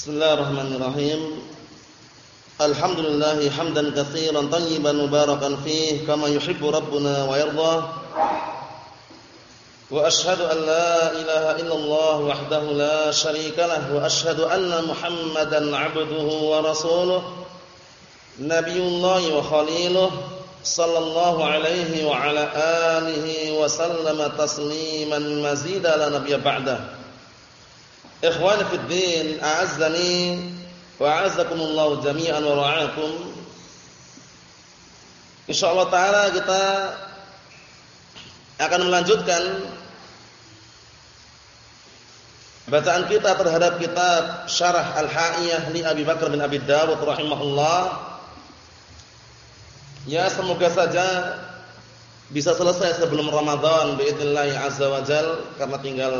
Bismillahirrahmanirrahim. Alhamdulillah hamdan katsiran tayyiban mubarakan fih kama yuhibbu rabbuna wa yarda. Wa ashhadu an la ilaha illallah wahdahu la syarika lah wa ashhadu anna Muhammadan 'abduhu wa rasuluh. Nabiyullah wa khaliluh sallallahu alaihi wa ala alihi wa sallama tasliman mazida la nabiyya ba'dahu. Ikhwan fi din, a'azzani wa a'azzakumullah jami'an wa ra'akum. Insyaallah taala kita akan melanjutkan bacaan kita terhadap kitab Syarah Al-Ha'iyah li Abi Bakar bin Abi Dawud rahimahullah. Ya semoga saja bisa selesai sebelum Ramadan biidznillah azza wajal karena tinggal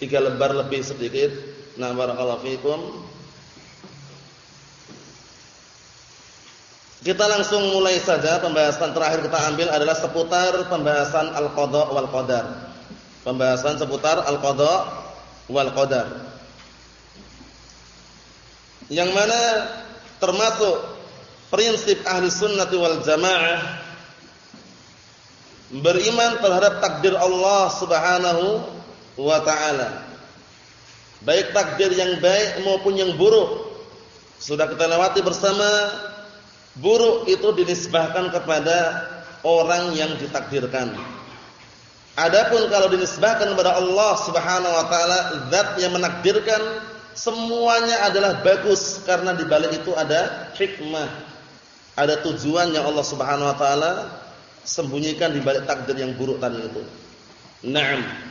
tiga lembar lebih sedikit. Nah, barakallahu fikum. Kita langsung mulai saja pembahasan terakhir kita ambil adalah seputar pembahasan al-qada wal qadar. Pembahasan seputar al-qada wal qadar. Yang mana termasuk prinsip ahli sunnati wal jamaah beriman terhadap takdir Allah Subhanahu wa taala. Baik takdir yang baik maupun yang buruk. Sudah kita lewati bersama buruk itu dinisbahkan kepada orang yang ditakdirkan. Adapun kalau dinisbahkan kepada Allah Subhanahu wa taala, zat yang menakdirkan semuanya adalah bagus karena di balik itu ada hikmah. Ada tujuan yang Allah Subhanahu wa taala sembunyikan di balik takdir yang buruk tadi itu. Naam.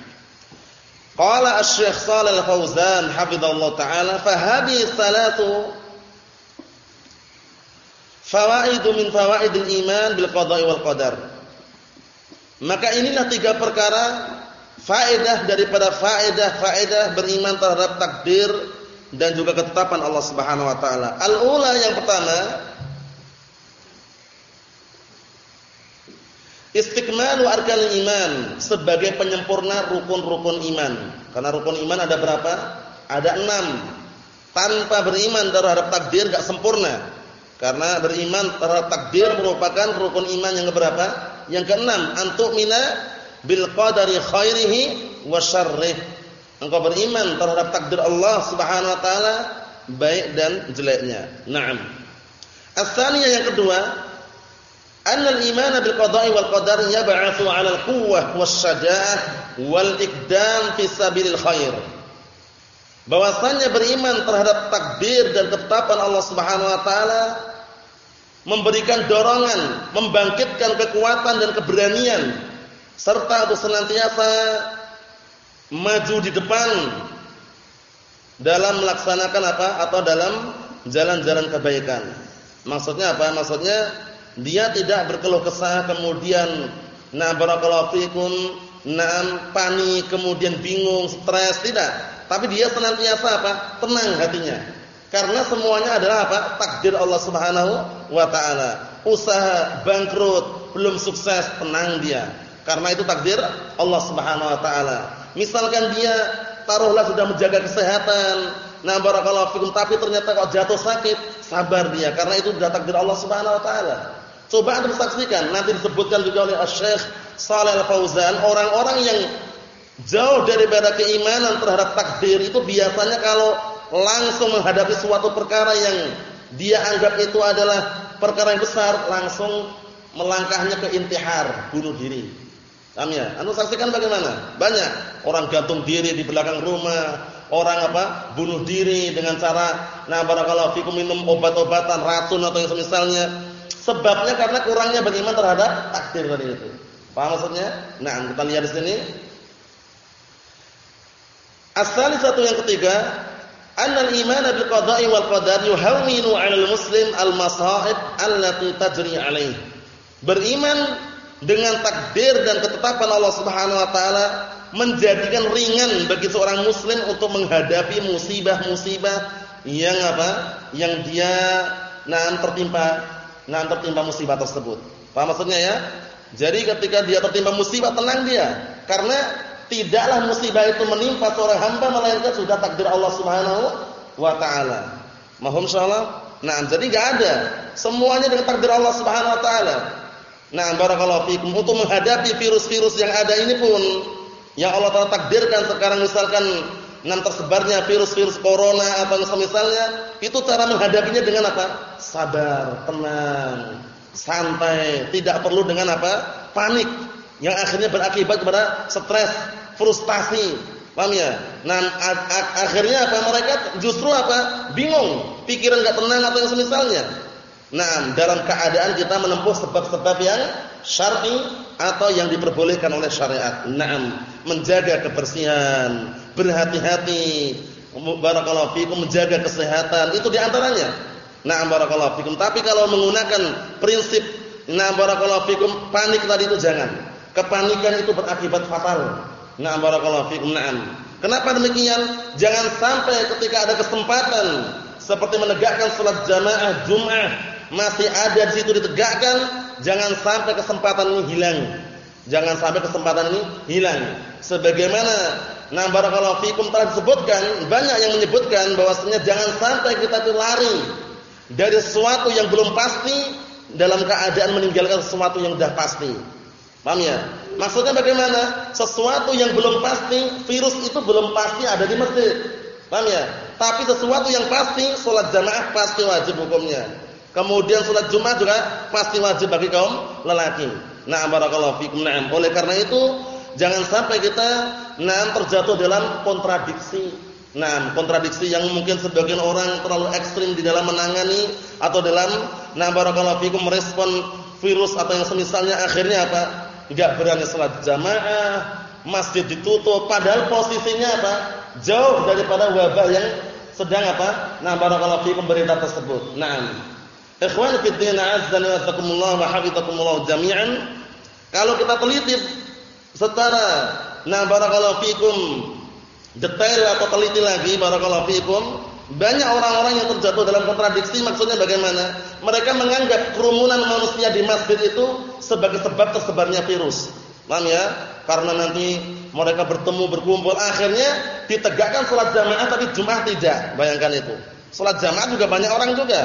Qala Asy-Syaikh Shalal Al-Fauzan hafizallahu taala fa hadhihi salatu fawaidu min fawaidil iman bil qada'i wal qadar. Maka inilah tiga perkara faedah daripada faedah-faedah beriman terhadap takdir dan juga ketetapan Allah Subhanahu wa taala. Al-ula yang pertama Istiqmalu arkan iman sebagai penyempurna rukun-rukun iman. Karena rukun iman ada berapa? Ada enam. Tanpa beriman terhadap takdir gak sempurna. Karena beriman terhadap takdir merupakan rukun iman yang berapa? Yang keenam, antuk mina bil qadari khairihi wa syarrih. Engkau beriman terhadap takdir Allah Subhanahu wa taala baik dan jeleknya. Naam. Asalnya yang kedua, Annal iman bil qada'i wal qadar yab'atsu 'ala al-quwwah was-syaja'ah wal iqdam fi sabilil khair. Bahwasannya beriman terhadap takdir dan ketetapan Allah Subhanahu wa taala memberikan dorongan, membangkitkan kekuatan dan keberanian serta untuk senantiasa maju di depan dalam melaksanakan apa atau dalam jalan-jalan kebaikan. Maksudnya apa? Maksudnya dia tidak berkeluh kesah kemudian na barakallahu fikum na panik kemudian bingung, stres, tidak. Tapi dia senantiasa apa? Tenang hatinya. Karena semuanya adalah apa? Takdir Allah Subhanahu wa taala. Usaha bangkrut, belum sukses, tenang dia. Karena itu takdir Allah Subhanahu wa taala. Misalkan dia taruhlah sudah menjaga kesehatan, nah barakallahu fikum tapi ternyata kok jatuh sakit, sabar dia karena itu sudah takdir Allah Subhanahu wa taala. Coba Anda saksikan, nanti disebutkan juga oleh Syekh Shalal Fauzan, orang-orang yang jauh daripada keimanan terhadap takdir itu biasanya kalau langsung menghadapi suatu perkara yang dia anggap itu adalah perkara yang besar, langsung melangkahnya ke intihar, bunuh diri. Paham ya? Anda saksikan bagaimana? Banyak orang gantung diri di belakang rumah, orang apa? bunuh diri dengan cara nah barakallahu fikum minum obat-obatan racun atau yang semisalnya Sebabnya karena kurangnya beriman terhadap takdir tadi itu. Paham maksudnya? Nah, kita lihat di sini. Asal satu yang ketiga, annal iman bil qada'i wal qadar yuhawwinu 'alal muslim al masa'ib allati tajri 'alaihi. Beriman dengan takdir dan ketetapan Allah Subhanahu wa taala menjadikan ringan bagi seorang muslim untuk menghadapi musibah-musibah yang apa? Yang dia nah tertimpa nah tertimpa musibah tersebut. Paham maksudnya ya? Jadi ketika dia tertimpa musibah tenang dia karena tidaklah musibah itu menimpa seorang hamba melainkan sudah takdir Allah Subhanahu wa taala. Mahum insyaallah? Nah, jadi enggak ada. Semuanya dengan takdir Allah Subhanahu wa taala. Nah, barakallahu fikum untuk menghadapi virus-virus yang ada ini pun yang Allah Taala takdirkan sekarang misalkan nan tersebarnya virus-virus corona atau semisalnya, itu cara menghadapinya dengan apa? Sabar, tenang, santai, tidak perlu dengan apa? panik yang akhirnya berakibat kepada stres, frustasi. Paham ya? Nah, akhirnya apa? Mereka justru apa? Bingung, pikiran enggak tenang atau yang semisalnya. Nah, dalam keadaan kita menempuh sebab-sebab yang syar'i atau yang diperbolehkan oleh syariat. Naam, menjaga kebersihan, berhati-hati, barakallahu fikum menjaga kesehatan, itu di antaranya. Naam barakallahu fikum. Tapi kalau menggunakan prinsip naam barakallahu fikum panik tadi itu jangan. Kepanikan itu berakibat fatal. Naam barakallahu fikum. Naam. Kenapa demikian? Jangan sampai ketika ada kesempatan seperti menegakkan salat jamaah Jumat masih ada di situ ditegakkan, jangan sampai kesempatan ini hilang. Jangan sampai kesempatan ini hilang. Sebagaimana nah barakallahu fikum telah disebutkan, banyak yang menyebutkan bahwasanya jangan sampai kita itu lari dari sesuatu yang belum pasti dalam keadaan meninggalkan sesuatu yang sudah pasti. Paham ya? Maksudnya bagaimana? Sesuatu yang belum pasti, virus itu belum pasti ada di masjid. Paham ya? Tapi sesuatu yang pasti, sholat jamaah pasti wajib hukumnya. Kemudian salat Jumat juga pasti wajib bagi kaum lelaki. Nah, barakallahu fikum. Naam. Oleh karena itu, jangan sampai kita nah terjatuh dalam kontradiksi. Nah, kontradiksi yang mungkin sebagian orang terlalu ekstrim di dalam menangani atau dalam nah barakallahu fikum merespon virus atau yang semisalnya akhirnya apa? Enggak berani salat jamaah, masjid ditutup padahal posisinya apa? Jauh daripada wabah yang sedang apa? Nah, barakallahu fikum berita tersebut. Naam. Ikhwan fi din azza wa jazakumullah wa hafizakumullah jami'an. Kalau kita teliti secara nah barakallahu fikum detail atau teliti lagi barakallahu fikum, banyak orang-orang yang terjatuh dalam kontradiksi maksudnya bagaimana? Mereka menganggap kerumunan manusia di masjid itu sebagai sebab tersebarnya virus. Paham ya? Karena nanti mereka bertemu berkumpul akhirnya ditegakkan salat jamaah tapi Jumat tidak. Bayangkan itu. Salat jamaah juga banyak orang juga.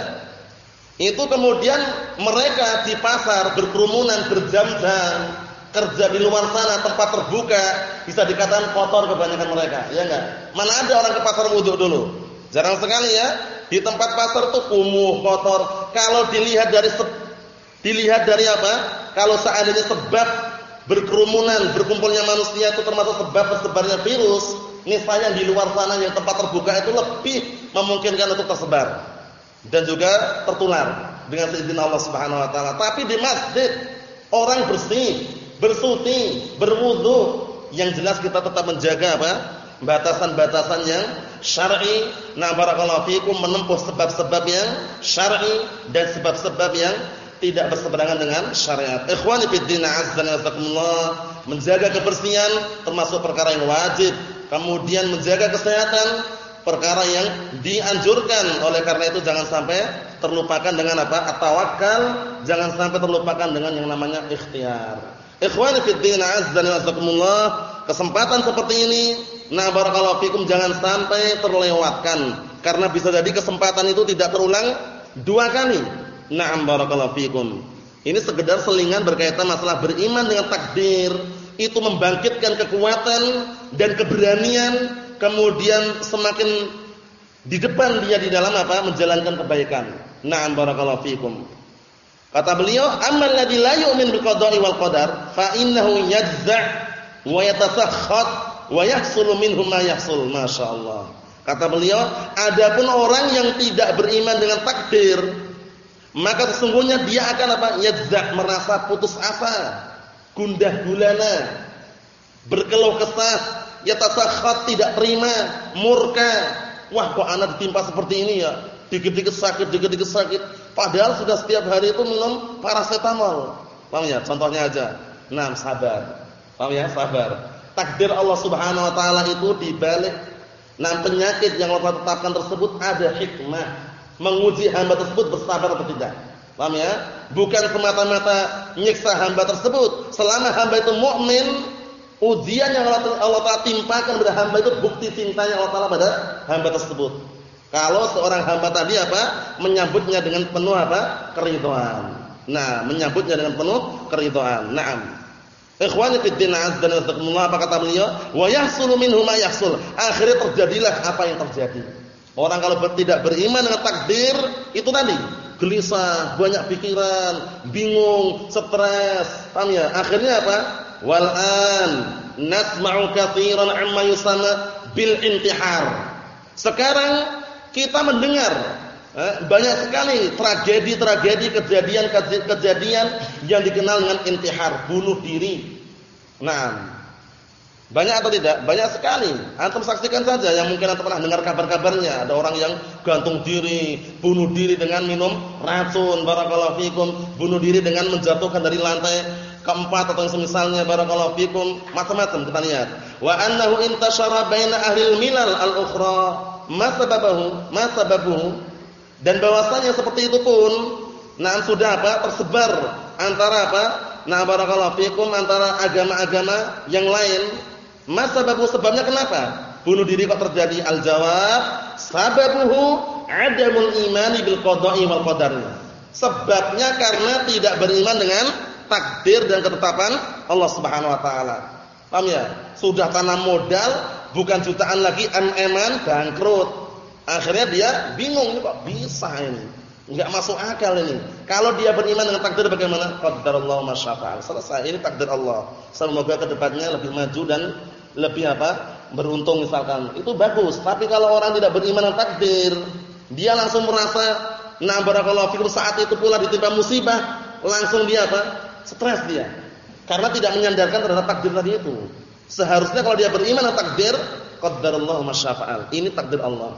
Itu kemudian mereka di pasar berkerumunan berjam-jam, kerja di luar sana tempat terbuka, bisa dikatakan kotor kebanyakan mereka, ya enggak? Mana ada orang ke pasar wudhu dulu? Jarang sekali ya. Di tempat pasar tuh kumuh, kotor. Kalau dilihat dari dilihat dari apa? Kalau seandainya sebab berkerumunan, berkumpulnya manusia itu termasuk sebab tersebarnya virus, niscaya di luar sana yang tempat terbuka itu lebih memungkinkan untuk tersebar dan juga tertular dengan seizin Allah Subhanahu wa taala. Tapi di masjid orang bersih, bersuci, berwudu, yang jelas kita tetap menjaga apa? batasan-batasan yang syar'i. Nah, barakallahu fikum menempuh sebab-sebab yang syar'i dan sebab-sebab yang tidak berseberangan dengan syariat. Ikhwani fid din azza wa menjaga kebersihan termasuk perkara yang wajib. Kemudian menjaga kesehatan perkara yang dianjurkan. Oleh karena itu jangan sampai terlupakan dengan apa? At-tawakkal, jangan sampai terlupakan dengan yang namanya ikhtiar. Ikhwani fid din azza wa jazakumullah, kesempatan seperti ini nah barakallahu fikum jangan sampai terlewatkan karena bisa jadi kesempatan itu tidak terulang dua kali. Na'am barakallahu fikum. Ini sekedar selingan berkaitan masalah beriman dengan takdir, itu membangkitkan kekuatan dan keberanian kemudian semakin di depan dia di dalam apa? menjalankan kebaikan. Na'am barakallahu fikum. Kata beliau, "Ammal ladzi la yu'min bil qada'i wal qadar, fa innahu yajza' wa yatasakhat wa yahsulu minhu ma yahsul." Masyaallah. Kata beliau, adapun orang yang tidak beriman dengan takdir, maka sesungguhnya dia akan apa? Yajza' merasa putus asa, gundah gulana, berkeluh kesah, yatasakhat tidak terima, murka. Wah, kok anak ditimpa seperti ini ya? Dikit-dikit sakit, dikit-dikit sakit. Padahal sudah setiap hari itu minum paracetamol. Paham ya? Contohnya aja. Nah, sabar. Paham ya? Sabar. Takdir Allah Subhanahu wa taala itu dibalik nah penyakit yang Allah tetapkan tersebut ada hikmah. Menguji hamba tersebut bersabar atau tidak. Paham ya? Bukan semata-mata nyiksa hamba tersebut. Selama hamba itu mukmin, Ujian yang Allah, Allah Taala timpakan pada hamba itu bukti cintanya Allah Taala pada hamba tersebut. Kalau seorang hamba tadi apa? Menyambutnya dengan penuh apa? Keridhaan. Nah, menyambutnya dengan penuh keridhaan. Naam. Ikhwani fi din azza wa jalla apa kata beliau? Wa yahsulu minhu ma yahsul. Akhirnya terjadilah apa yang terjadi. Orang kalau tidak beriman dengan takdir itu tadi, gelisah, banyak pikiran, bingung, stres. Paham ya? Akhirnya apa? Wal an nasma'u katsiran amma yusama bil intihar. Sekarang kita mendengar eh, banyak sekali tragedi-tragedi kejadian-kejadian yang dikenal dengan intihar, bunuh diri. Nah, banyak atau tidak? Banyak sekali. Antum saksikan saja yang mungkin antum pernah dengar kabar-kabarnya. Ada orang yang gantung diri, bunuh diri dengan minum racun, barakallahu fikum, bunuh diri dengan menjatuhkan dari lantai keempat atau yang semisalnya barakallahu fikum, macam-macam kita lihat. Wa annahu intashara baina ahli milal al-ukhra masa babahu, masa babuhu dan bahwasanya seperti itu pun nah sudah apa? Tersebar antara apa? Nah barakallahu fikum antara agama-agama yang lain. Masa babu sebabnya kenapa? Bunuh diri kok terjadi? Al jawab sababuhu adamul imani bil qada'i wal qadar sebabnya karena tidak beriman dengan takdir dan ketetapan Allah Subhanahu wa taala. Paham ya? Sudah tanam modal bukan jutaan lagi em-eman bangkrut. Akhirnya dia bingung ini kok bisa ini. Enggak masuk akal ini. Kalau dia beriman dengan takdir bagaimana? Qadarullah masyafa'al. Selesai. Ini takdir Allah. Semoga ke depannya lebih maju dan lebih apa? Beruntung misalkan. Itu bagus. Tapi kalau orang tidak beriman dengan takdir, dia langsung merasa nah barakallahu fikum saat itu pula ditimpa musibah, langsung dia apa? Stres dia. Karena tidak menyandarkan terhadap takdir tadi itu. Seharusnya kalau dia beriman dengan takdir, qadarullahu masyafa'al. Ini takdir Allah.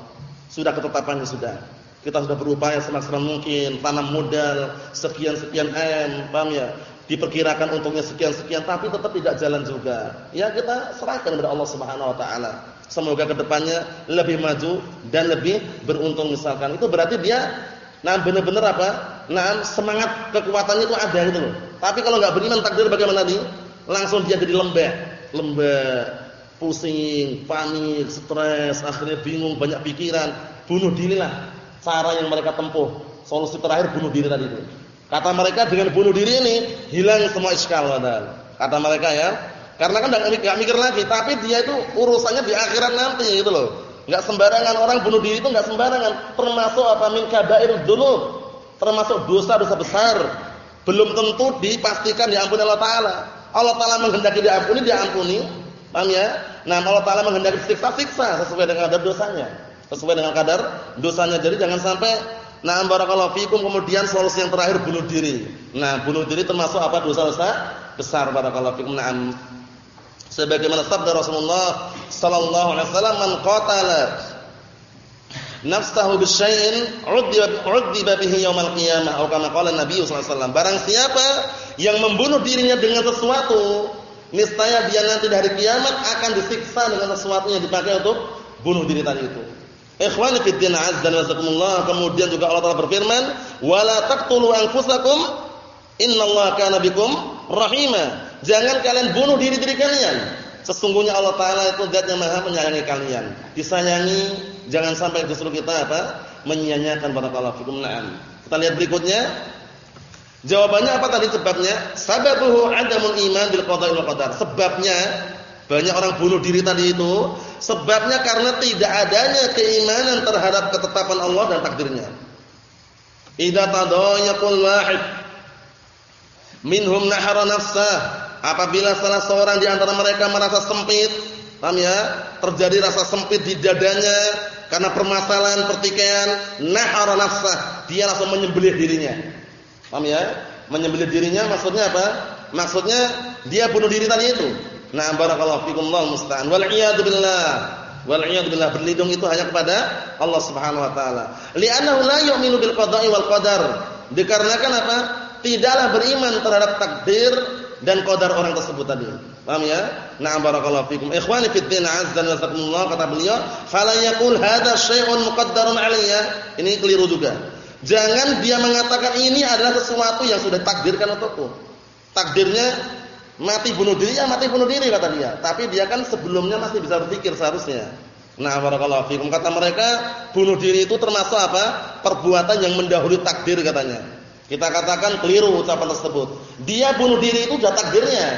Sudah ketetapannya sudah. Kita sudah berupaya semaksimal mungkin, tanam modal sekian-sekian M, paham ya? Diperkirakan untungnya sekian-sekian, tapi tetap tidak jalan juga. Ya kita serahkan kepada Allah Subhanahu wa taala. Semoga ke depannya lebih maju dan lebih beruntung misalkan. Itu berarti dia nah benar-benar apa? Nah semangat kekuatannya itu ada gitu loh. Tapi kalau nggak beriman takdir bagaimana nih? Langsung dia jadi lembek lembek, pusing, panik, stres, akhirnya bingung, banyak pikiran, bunuh diri lah. Cara yang mereka tempuh. Solusi terakhir bunuh diri tadi itu. Kata mereka dengan bunuh diri ini hilang semua iskal Kata mereka ya. Karena kan enggak mikir lagi, tapi dia itu urusannya di akhirat nanti gitu loh. Enggak sembarangan orang bunuh diri itu enggak sembarangan, termasuk apa min kabair dzunub, termasuk dosa-dosa besar. Belum tentu dipastikan diampuni Allah taala. Allah Taala menghendaki diampuni, diampuni. Paham ya? Nah, Allah Taala menghendaki siksa, siksa sesuai dengan kadar dosanya. Sesuai dengan kadar dosanya. Jadi jangan sampai nah barakallahu fikum kemudian solusi yang terakhir bunuh diri. Nah, bunuh diri termasuk apa dosa-dosa besar barakallahu fikum. Naam. Sebagaimana sabda Rasulullah sallallahu alaihi wasallam, "Man qatala nafsahu bisyai'in 'udziba bihi yaumil qiyamah." Atau kama qala Nabi sallallahu alaihi wasallam, barang siapa yang membunuh dirinya dengan sesuatu, niscaya dia nanti dari kiamat akan disiksa dengan sesuatu yang dipakai untuk bunuh diri tadi itu. Ikhwani fi din azza wa. Kemudian juga Allah Taala berfirman, "Wala taqtulu anfusakum innallaha kana bikum rahima." Jangan kalian bunuh diri-diri kalian. Sesungguhnya Allah Taala itu zat yang Maha menyayangi kalian. Disayangi, jangan sampai justru kita apa? menyia-nyiakan barakallahu fikum. Naam. Kita lihat berikutnya. Jawabannya apa tadi sebabnya? Sababuhu adamul iman bil qada'i wal qadar. Sebabnya banyak orang bunuh diri tadi itu sebabnya karena tidak adanya keimanan terhadap ketetapan Allah dan takdirnya. Idza tadayaqul wahid minhum nahara nafsah apabila salah seorang di antara mereka merasa sempit, paham ya? Terjadi rasa sempit di dadanya karena permasalahan pertikaian, nahara nafsah, dia langsung menyembelih dirinya. Paham ya? Menyembelih dirinya maksudnya apa? Maksudnya dia bunuh diri tadi itu. Nah, barakallahu fikum Allah musta'an. Wal iyad billah. Wal iyad billah berlindung itu hanya kepada Allah Subhanahu wa taala. Li'annahu la yu'minu bil qada'i wal qadar. Dikarenakan apa? Tidaklah beriman terhadap takdir dan qadar orang tersebut tadi. Paham ya? Na'am barakallahu fikum. Ikhwani fid din azza wa jalla kata beliau, "Fala yaqul hadza syai'un muqaddarun 'alayya." Ini keliru juga. Jangan dia mengatakan ini adalah sesuatu yang sudah takdirkan untukku. Takdirnya mati bunuh diri ya mati bunuh diri kata dia. Tapi dia kan sebelumnya masih bisa berpikir seharusnya. Nah, barakallahu fikum. Kata mereka, bunuh diri itu termasuk apa? Perbuatan yang mendahului takdir katanya. Kita katakan keliru ucapan tersebut. Dia bunuh diri itu sudah takdirnya.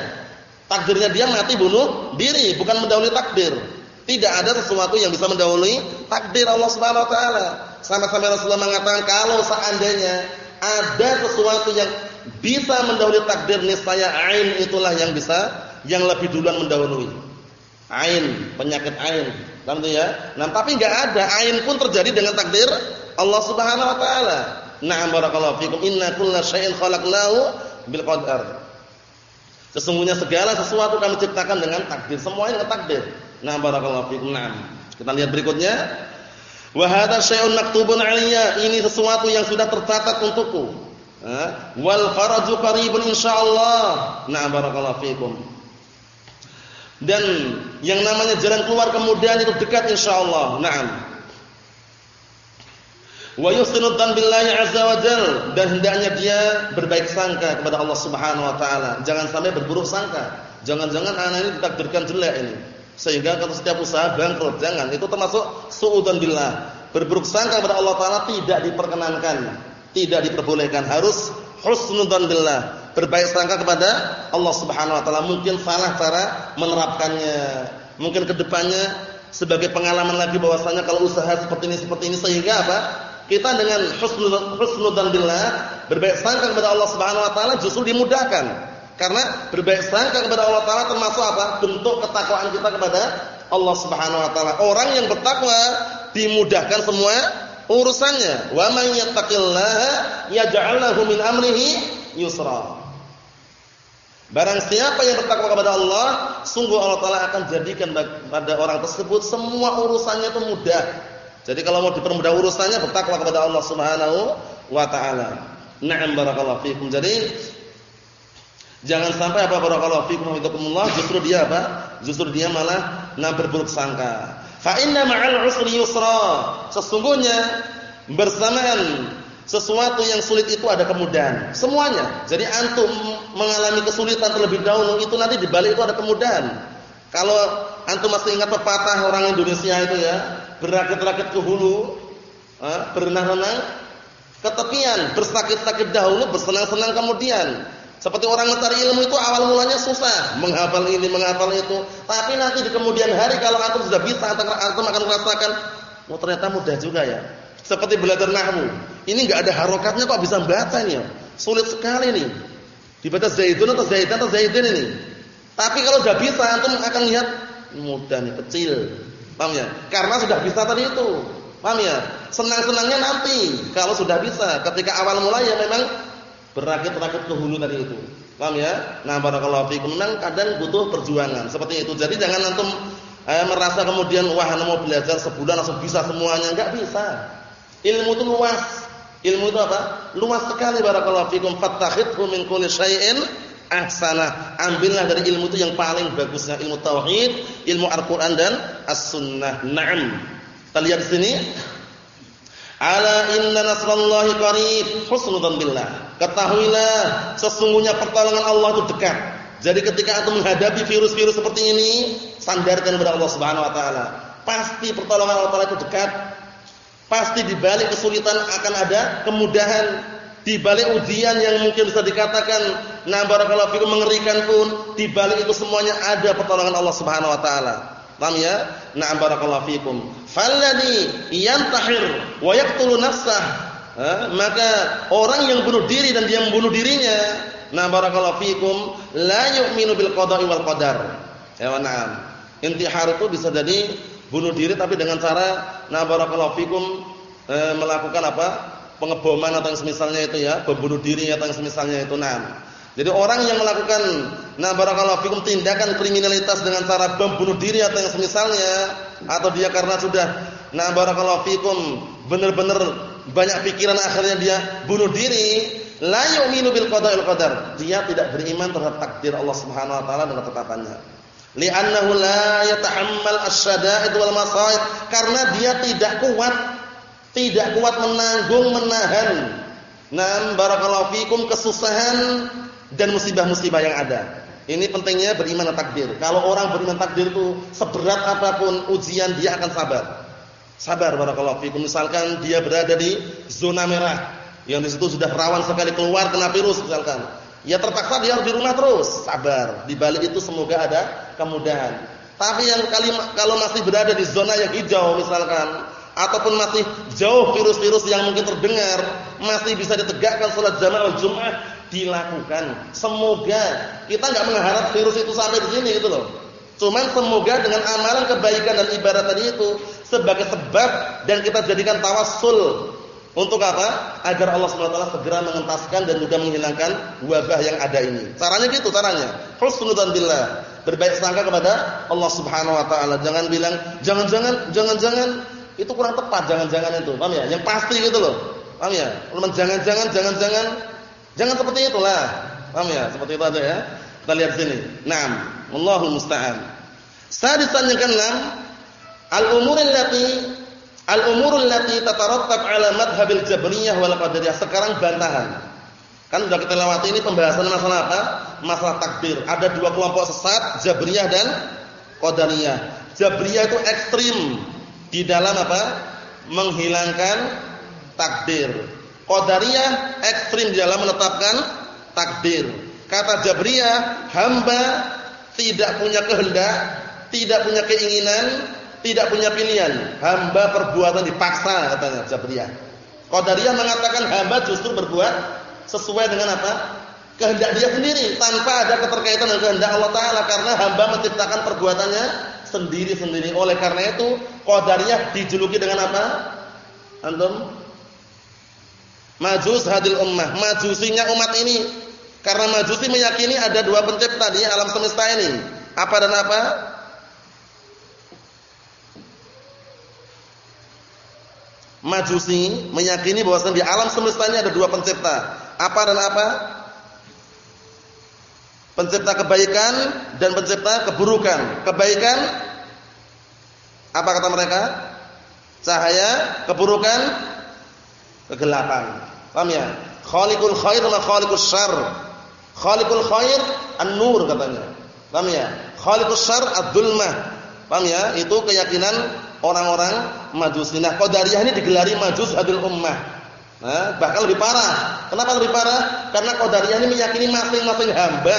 Takdirnya dia mati bunuh diri, bukan mendahului takdir. Tidak ada sesuatu yang bisa mendahului takdir Allah Subhanahu wa taala. Sama-sama Rasulullah mengatakan kalau seandainya ada sesuatu yang bisa mendahului takdir niscaya ain itulah yang bisa yang lebih duluan mendahului. Ain, penyakit ain Paham ya? Nah, tapi enggak ada ain pun terjadi dengan takdir Allah Subhanahu wa taala. Na'am barakallahu fikum. Inna kulla syai'in khalaqnahu bil qadar. Sesungguhnya segala sesuatu kami ciptakan dengan takdir, semuanya dengan takdir. Na'am barakallahu fikum. Na'am. Kita lihat berikutnya. Wa hadha syai'un maktubun 'alayya. Ini sesuatu yang sudah tercatat untukku. Wal faraju qaribun insyaallah. Na'am barakallahu fikum. Dan yang namanya jalan keluar kemudian itu dekat insyaallah. Naam. Wa yusinu billahi azza wa jal dan hendaknya dia berbaik sangka kepada Allah Subhanahu wa taala. Jangan sampai berburuk sangka. Jangan-jangan anak ini ditakdirkan jelek ini. Sehingga kalau setiap usaha bangkrut, jangan. Itu termasuk suudzon billah. Berburuk sangka kepada Allah taala tidak diperkenankan, tidak diperbolehkan. Harus husnudzan billah berbaik sangka kepada Allah Subhanahu wa taala. Mungkin salah cara menerapkannya. Mungkin ke depannya sebagai pengalaman lagi bahwasanya kalau usaha seperti ini seperti ini sehingga apa? Kita dengan husnul dan billah berbaik sangka kepada Allah Subhanahu wa taala justru dimudahkan. Karena berbaik sangka kepada Allah taala termasuk apa? Bentuk ketakwaan kita kepada Allah Subhanahu wa taala. Orang yang bertakwa dimudahkan semua urusannya. Wa may yattaqillaha yaj'al lahu min amrihi yusra. Barang siapa yang bertakwa kepada Allah, sungguh Allah Taala akan jadikan pada orang tersebut semua urusannya itu mudah. Jadi kalau mau dipermudah urusannya, bertakwa kepada Allah Subhanahu wa taala. Na'am barakallahu fikum. Jadi jangan sampai apa barakallahu fikum wa justru dia apa? Justru dia malah nah berburuk sangka. Fa inna ma'al usri yusra. Sesungguhnya bersamaan sesuatu yang sulit itu ada kemudahan. Semuanya. Jadi antum mengalami kesulitan terlebih dahulu itu nanti di balik itu ada kemudahan. Kalau antum masih ingat pepatah orang Indonesia itu ya, berakit-rakit ke hulu, berenang-renang ke tepian, bersakit-sakit dahulu, bersenang-senang kemudian. Seperti orang mencari ilmu itu awal mulanya susah, menghafal ini, menghafal itu. Tapi nanti di kemudian hari kalau antum sudah bisa, antum akan merasakan, oh ternyata mudah juga ya. Seperti belajar nahwu. Ini enggak ada harokatnya kok bisa baca ini. Sulit sekali nih. Dibaca Zaidun atau Zaidan atau Zaidin ini. Tapi kalau sudah bisa antum akan lihat mudah nih, kecil. Paham ya? Karena sudah bisa tadi itu. Paham ya? Senang-senangnya nanti kalau sudah bisa. Ketika awal mulai ya memang berakit-rakit ke hulu tadi itu. Paham ya? Nah, barakallahu fikum. Kadang butuh perjuangan seperti itu. Jadi jangan antum eh, merasa kemudian wah mau belajar sebulan langsung bisa semuanya, enggak bisa. Ilmu itu luas. Ilmu itu apa? Luas sekali barakallahu fikum fattakhidhu min kulli syai'in ahsana. Ambillah dari ilmu itu yang paling bagusnya ilmu tauhid, ilmu Al-Qur'an dan As-Sunnah. Naam. Kita lihat di sini. Ala inna nasrallahi qarib. Husnudzan billah. Ketahuilah sesungguhnya pertolongan Allah itu dekat. Jadi ketika antum menghadapi virus-virus seperti ini, sandarkan kepada Allah Subhanahu wa taala. Pasti pertolongan Allah taala itu dekat Pasti di balik kesulitan akan ada kemudahan. Di balik ujian yang mungkin bisa dikatakan nah barakallahu fikum mengerikan pun, di balik itu semuanya ada pertolongan Allah Subhanahu wa taala. Paham ya? Na'am barakallahu fikum. Falladhi yantahir wa yaqtulu nafsah. maka orang yang bunuh diri dan dia membunuh dirinya, nah barakallahu fikum, la yu'minu bil qada'i wal qadar. Ya na'am. Intihar itu bisa jadi bunuh diri tapi dengan cara nah barakallahu fikum e, melakukan apa? pengeboman atau yang semisalnya itu ya, membunuh diri atau yang semisalnya itu nah. Jadi orang yang melakukan nah barakallahu fikum tindakan kriminalitas dengan cara membunuh diri atau yang semisalnya atau dia karena sudah nah barakallahu fikum benar-benar banyak pikiran akhirnya dia bunuh diri, la yu'minu bil qada'il qadar. Dia tidak beriman terhadap takdir Allah Subhanahu wa taala dan ketetapannya li'annahu la yatahammal asy-syada'id wal masaib karena dia tidak kuat tidak kuat menanggung menahan nam barakallahu fikum kesusahan dan musibah-musibah yang ada Ini pentingnya beriman takdir. Kalau orang beriman takdir itu seberat apa pun ujian dia akan sabar. Sabar barakallahu fikum. Misalkan dia berada di zona merah yang di situ sudah rawan sekali keluar kena virus misalkan. Ya terpaksa dia harus di rumah terus, sabar. Di balik itu semoga ada kemudahan. Tapi yang kali kalau masih berada di zona yang hijau misalkan ataupun masih jauh virus-virus yang mungkin terdengar, masih bisa ditegakkan salat jamaah Jumat dilakukan. Semoga kita nggak mengharap virus itu sampai di sini gitu loh. Cuman semoga dengan amalan kebaikan dan ibadah tadi itu sebagai sebab dan kita jadikan tawassul untuk apa? Agar Allah SWT segera mengentaskan dan juga menghilangkan wabah yang ada ini. Caranya gitu caranya. Husnudzan billah. Berbaik sangka kepada Allah Subhanahu wa taala. Jangan bilang jangan-jangan jangan-jangan itu kurang tepat jangan-jangan itu. Paham ya? Yang pasti gitu loh. Paham ya? Jangan-jangan jangan-jangan Jangan seperti itulah. Paham ya? Seperti itu aja ya. Kita lihat sini. Naam, Allahul musta'an. Sadisan yang keenam, al-umur allati al-umur allati tatarattab 'ala madhhabil jabriyah wal qadariyah. Sekarang bantahan. Kan sudah kita lewati ini pembahasan masalah apa? Masalah takdir. Ada dua kelompok sesat, Jabriyah dan Qadariyah. Jabriyah itu ekstrim di dalam apa? Menghilangkan takdir. Qadariyah ekstrim dalam menetapkan takdir. Kata Jabriyah, hamba tidak punya kehendak, tidak punya keinginan, tidak punya pilihan. Hamba perbuatan dipaksa katanya Jabriyah. Qadariyah mengatakan hamba justru berbuat sesuai dengan apa? Kehendak dia sendiri tanpa ada keterkaitan dengan kehendak Allah taala karena hamba menciptakan perbuatannya sendiri-sendiri. Oleh karena itu, Qadariyah dijuluki dengan apa? Antum Majus hadil ummah, majusinya umat ini. Karena majusi meyakini ada dua pencipta di alam semesta ini. Apa dan apa? Majusi meyakini bahwasanya di alam semesta ini ada dua pencipta. Apa dan apa? Pencipta kebaikan dan pencipta keburukan. Kebaikan apa kata mereka? Cahaya, keburukan kegelapan. Paham ya? Khaliqul khair wa khaliqus syarr. Khaliqul khair an-nur katanya. Paham ya? Khaliqus syarr ad-dulmah. Paham ya? Itu keyakinan orang-orang Majusi. Nah, Qadariyah ini digelari Majus adil ummah. Nah, bahkan lebih parah. Kenapa lebih parah? Karena Qadariyah ini meyakini masing-masing hamba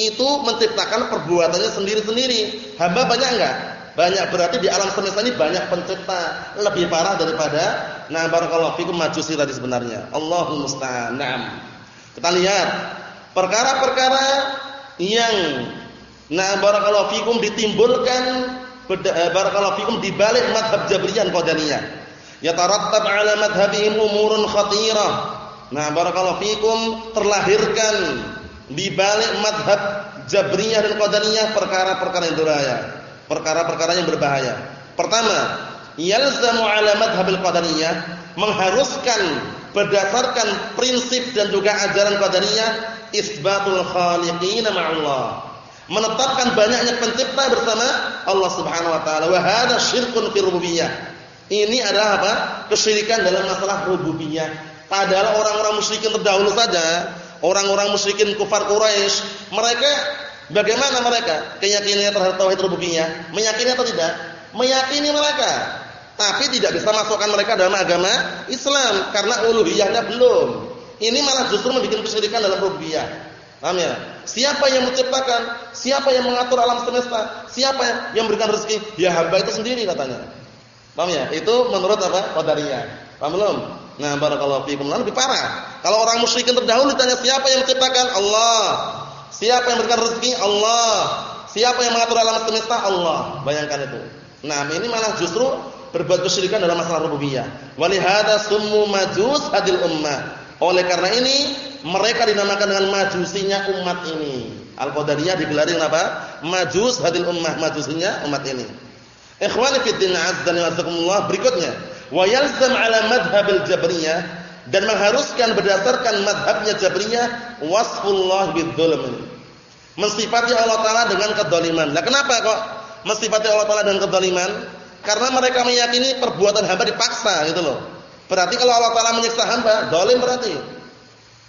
itu menciptakan perbuatannya sendiri-sendiri. Hamba banyak enggak? Banyak berarti di alam semesta ini banyak pencipta. Lebih parah daripada nah barakallahu fikum majusi tadi sebenarnya. Allahul musta'an. Kita lihat perkara-perkara yang nah barakallahu fikum ditimbulkan eh, barakallahu fikum di balik madhab Jabriyah Qadariyah. Yatarattab 'ala madhhabihim umurun khatirah. Nah barakallahu fikum terlahirkan di balik madhab Jabriyah dan Qadariyah perkara-perkara yang berbahaya perkara-perkara yang berbahaya. Pertama, yalzamu ala madhhabil qadariyah mengharuskan berdasarkan prinsip dan juga ajaran qadariyah isbatul khaliqina ma'allah. Menetapkan banyaknya pencipta bersama Allah Subhanahu wa taala. Wa hadza syirkun fi rububiyah. Ini adalah apa? Kesyirikan dalam masalah rububiyah. Padahal orang-orang musyrikin terdahulu saja, orang-orang musyrikin kufar Quraisy, mereka Bagaimana mereka keyakinannya terhadap tauhid rububiyah? Meyakini atau tidak? Meyakini mereka. Tapi tidak bisa masukkan mereka dalam agama Islam karena uluhiyahnya belum. Ini malah justru membuat kesyirikan dalam rububiyah. Paham ya? Siapa yang menciptakan? Siapa yang mengatur alam semesta? Siapa yang memberikan rezeki? Ya hamba itu sendiri katanya. Paham ya? Itu menurut apa? Qadariyah. Paham belum? Nah, barakallahu fiikum. Lebih parah. Kalau orang musyrikin terdahulu ditanya siapa yang menciptakan? Allah. Siapa yang memberikan rezeki? Allah. Siapa yang mengatur alam semesta? Allah. Bayangkan itu. Nah, ini malah justru berbuat kesyirikan dalam masalah rububiyah. Walihada summu majus hadil ummah. Oleh karena ini mereka dinamakan dengan majusinya umat ini. Al-Qadariyah digelari apa? Majus hadil ummah, majusinya umat ini. Ikhwani fi din azza wa berikutnya, wa yalzam ala madhhabil jabriyah dan mengharuskan berdasarkan madhabnya Jabriyah wasfullah bidzulm Mensifati Allah Taala dengan kedoliman. Nah kenapa kok mensifati Allah Taala dengan kedoliman? Karena mereka meyakini perbuatan hamba dipaksa gitu loh. Berarti kalau Allah Taala menyiksa hamba, dolim berarti.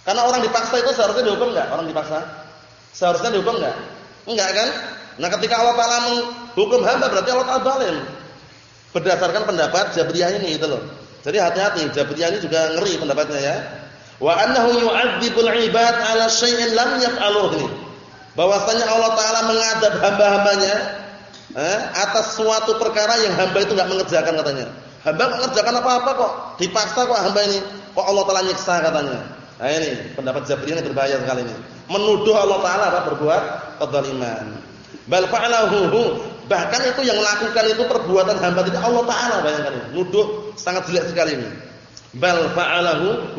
Karena orang dipaksa itu seharusnya dihukum enggak? Orang dipaksa? Seharusnya dihukum enggak? Enggak kan? Nah, ketika Allah Taala menghukum hamba berarti Allah Taala zalim. Berdasarkan pendapat Jabriyah ini gitu loh. Jadi hati-hati, Jabriyah ini juga ngeri pendapatnya ya. Wa annahu yu'adzibul ibad 'ala syai'in lam yaf'aluhu. Bahwasanya Allah Taala mengadab hamba-hambanya eh, atas suatu perkara yang hamba itu enggak mengerjakan katanya. Hamba enggak mengerjakan apa-apa kok, dipaksa kok hamba ini. Kok Allah Taala nyiksa katanya. Nah ini pendapat Jabriyah ini berbahaya sekali ini. Menuduh Allah Taala apa berbuat kezaliman. Bal fa'alahu bahkan itu yang melakukan itu perbuatan hamba tidak Allah Taala bayangkan ini. Nuduh sangat jelek sekali ini. Bal fa'alahu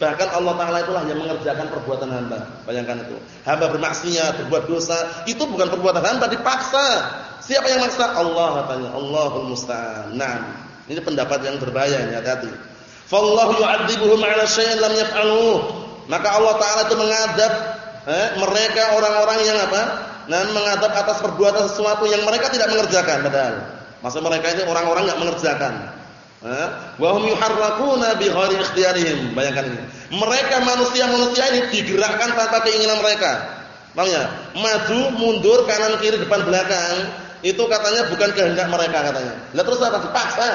bahkan Allah Taala itulah yang mengerjakan perbuatan hamba. Bayangkan itu. Hamba bermaksiat, berbuat dosa, itu bukan perbuatan hamba dipaksa. Siapa yang maksa? Allah katanya. Allahul musta'an. Nah, ini pendapat yang berbahaya ini hati-hati. Fallahu yu'adzibuhum 'ala syai'in lam yaf'aluhu. Maka Allah taala itu mengadab eh, mereka orang-orang yang apa? Nah, mengadab atas perbuatan sesuatu yang mereka tidak mengerjakan padahal. Maksud mereka itu orang-orang enggak mengerjakan. Eh, wa hum yuharrakuna bi ghairi ikhtiyarihim. Bayangkan ini. Mereka manusia-manusia ini digerakkan tanpa keinginan mereka. Paham ya? Maju, mundur, kanan, kiri, depan, belakang. Itu katanya bukan kehendak mereka katanya. Lah terus apa? Dipaksa.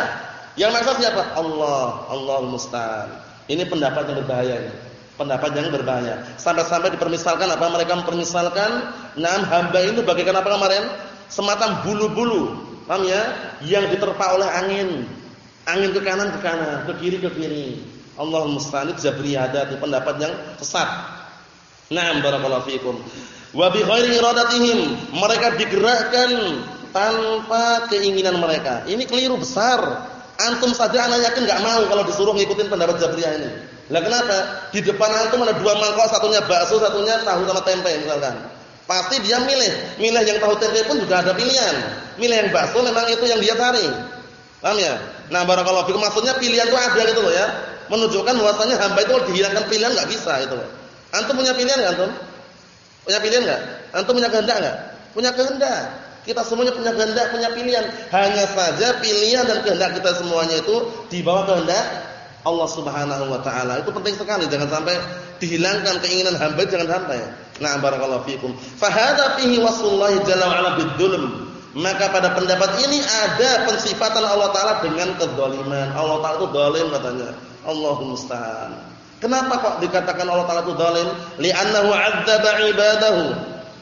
Yang maksa siapa? Allah, Allah musta'an. Ini pendapat yang berbahaya ini. Pendapat yang berbahaya. Sampai-sampai dipermisalkan apa? Mereka mempermisalkan enam hamba itu bagaikan apa kemarin? Semacam bulu-bulu. Paham ya? Yang diterpa oleh angin. Angin ke kanan ke kanan, ke kiri ke kiri. Allah musta'an jabriyah itu pendapat yang sesat. Naam barakallahu fikum. Wa bi ghairi iradatihim, mereka digerakkan tanpa keinginan mereka. Ini keliru besar. Antum saja anak yakin enggak mau kalau disuruh ngikutin pendapat Jabriyah ini. Lah kenapa? Di depan antum ada dua mangkok, satunya bakso, satunya tahu sama tempe misalkan. Pasti dia milih. Milih yang tahu tempe pun juga ada pilihan. Milih yang bakso memang itu yang dia cari. Paham ya? Nah, barakallahu fikum maksudnya pilihan itu ada gitu loh ya. Menunjukkan bahwasanya hamba itu kalau dihilangkan pilihan enggak bisa itu. Antum punya pilihan enggak antum? Punya pilihan enggak? Antum punya kehendak enggak? Punya kehendak. Kita semuanya punya kehendak, punya pilihan. Hanya saja pilihan dan kehendak kita semuanya itu di bawah kehendak Allah Subhanahu wa taala. Itu penting sekali jangan sampai dihilangkan keinginan hamba jangan sampai. Nah, barakallahu fikum. Fa hadza fihi wasfullahi jalla wa ala bidzulm. Maka pada pendapat ini ada pensifatan Allah taala dengan kezaliman. Allah taala itu zalim katanya. Allahumma musta'an. Kenapa kok dikatakan Allah taala itu zalim? Li'annahu 'adzaba 'ibadahu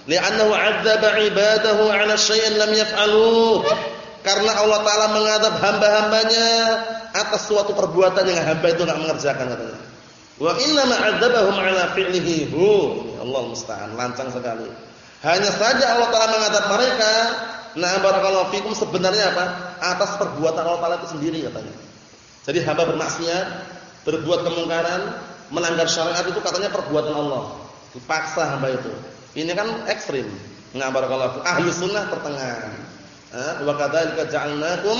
li'annahu 'adzaba 'ibadahu 'ala syai'in lam yaf'aluh karena Allah taala mengadab hamba-hambanya atas suatu perbuatan yang hamba itu enggak mengerjakan katanya wa inna ma'adzabahum 'ala fi'lihi hu Allah musta'an lancang sekali hanya saja Allah taala mengadab mereka nah barakallahu fikum sebenarnya apa atas perbuatan Allah taala itu sendiri katanya jadi hamba bermaksiat berbuat kemungkaran melanggar syariat itu katanya perbuatan Allah dipaksa hamba itu ini kan ekstrim. Nah, barakallahu ahli sunnah pertengahan. Eh, wa kadzalika ja'alnakum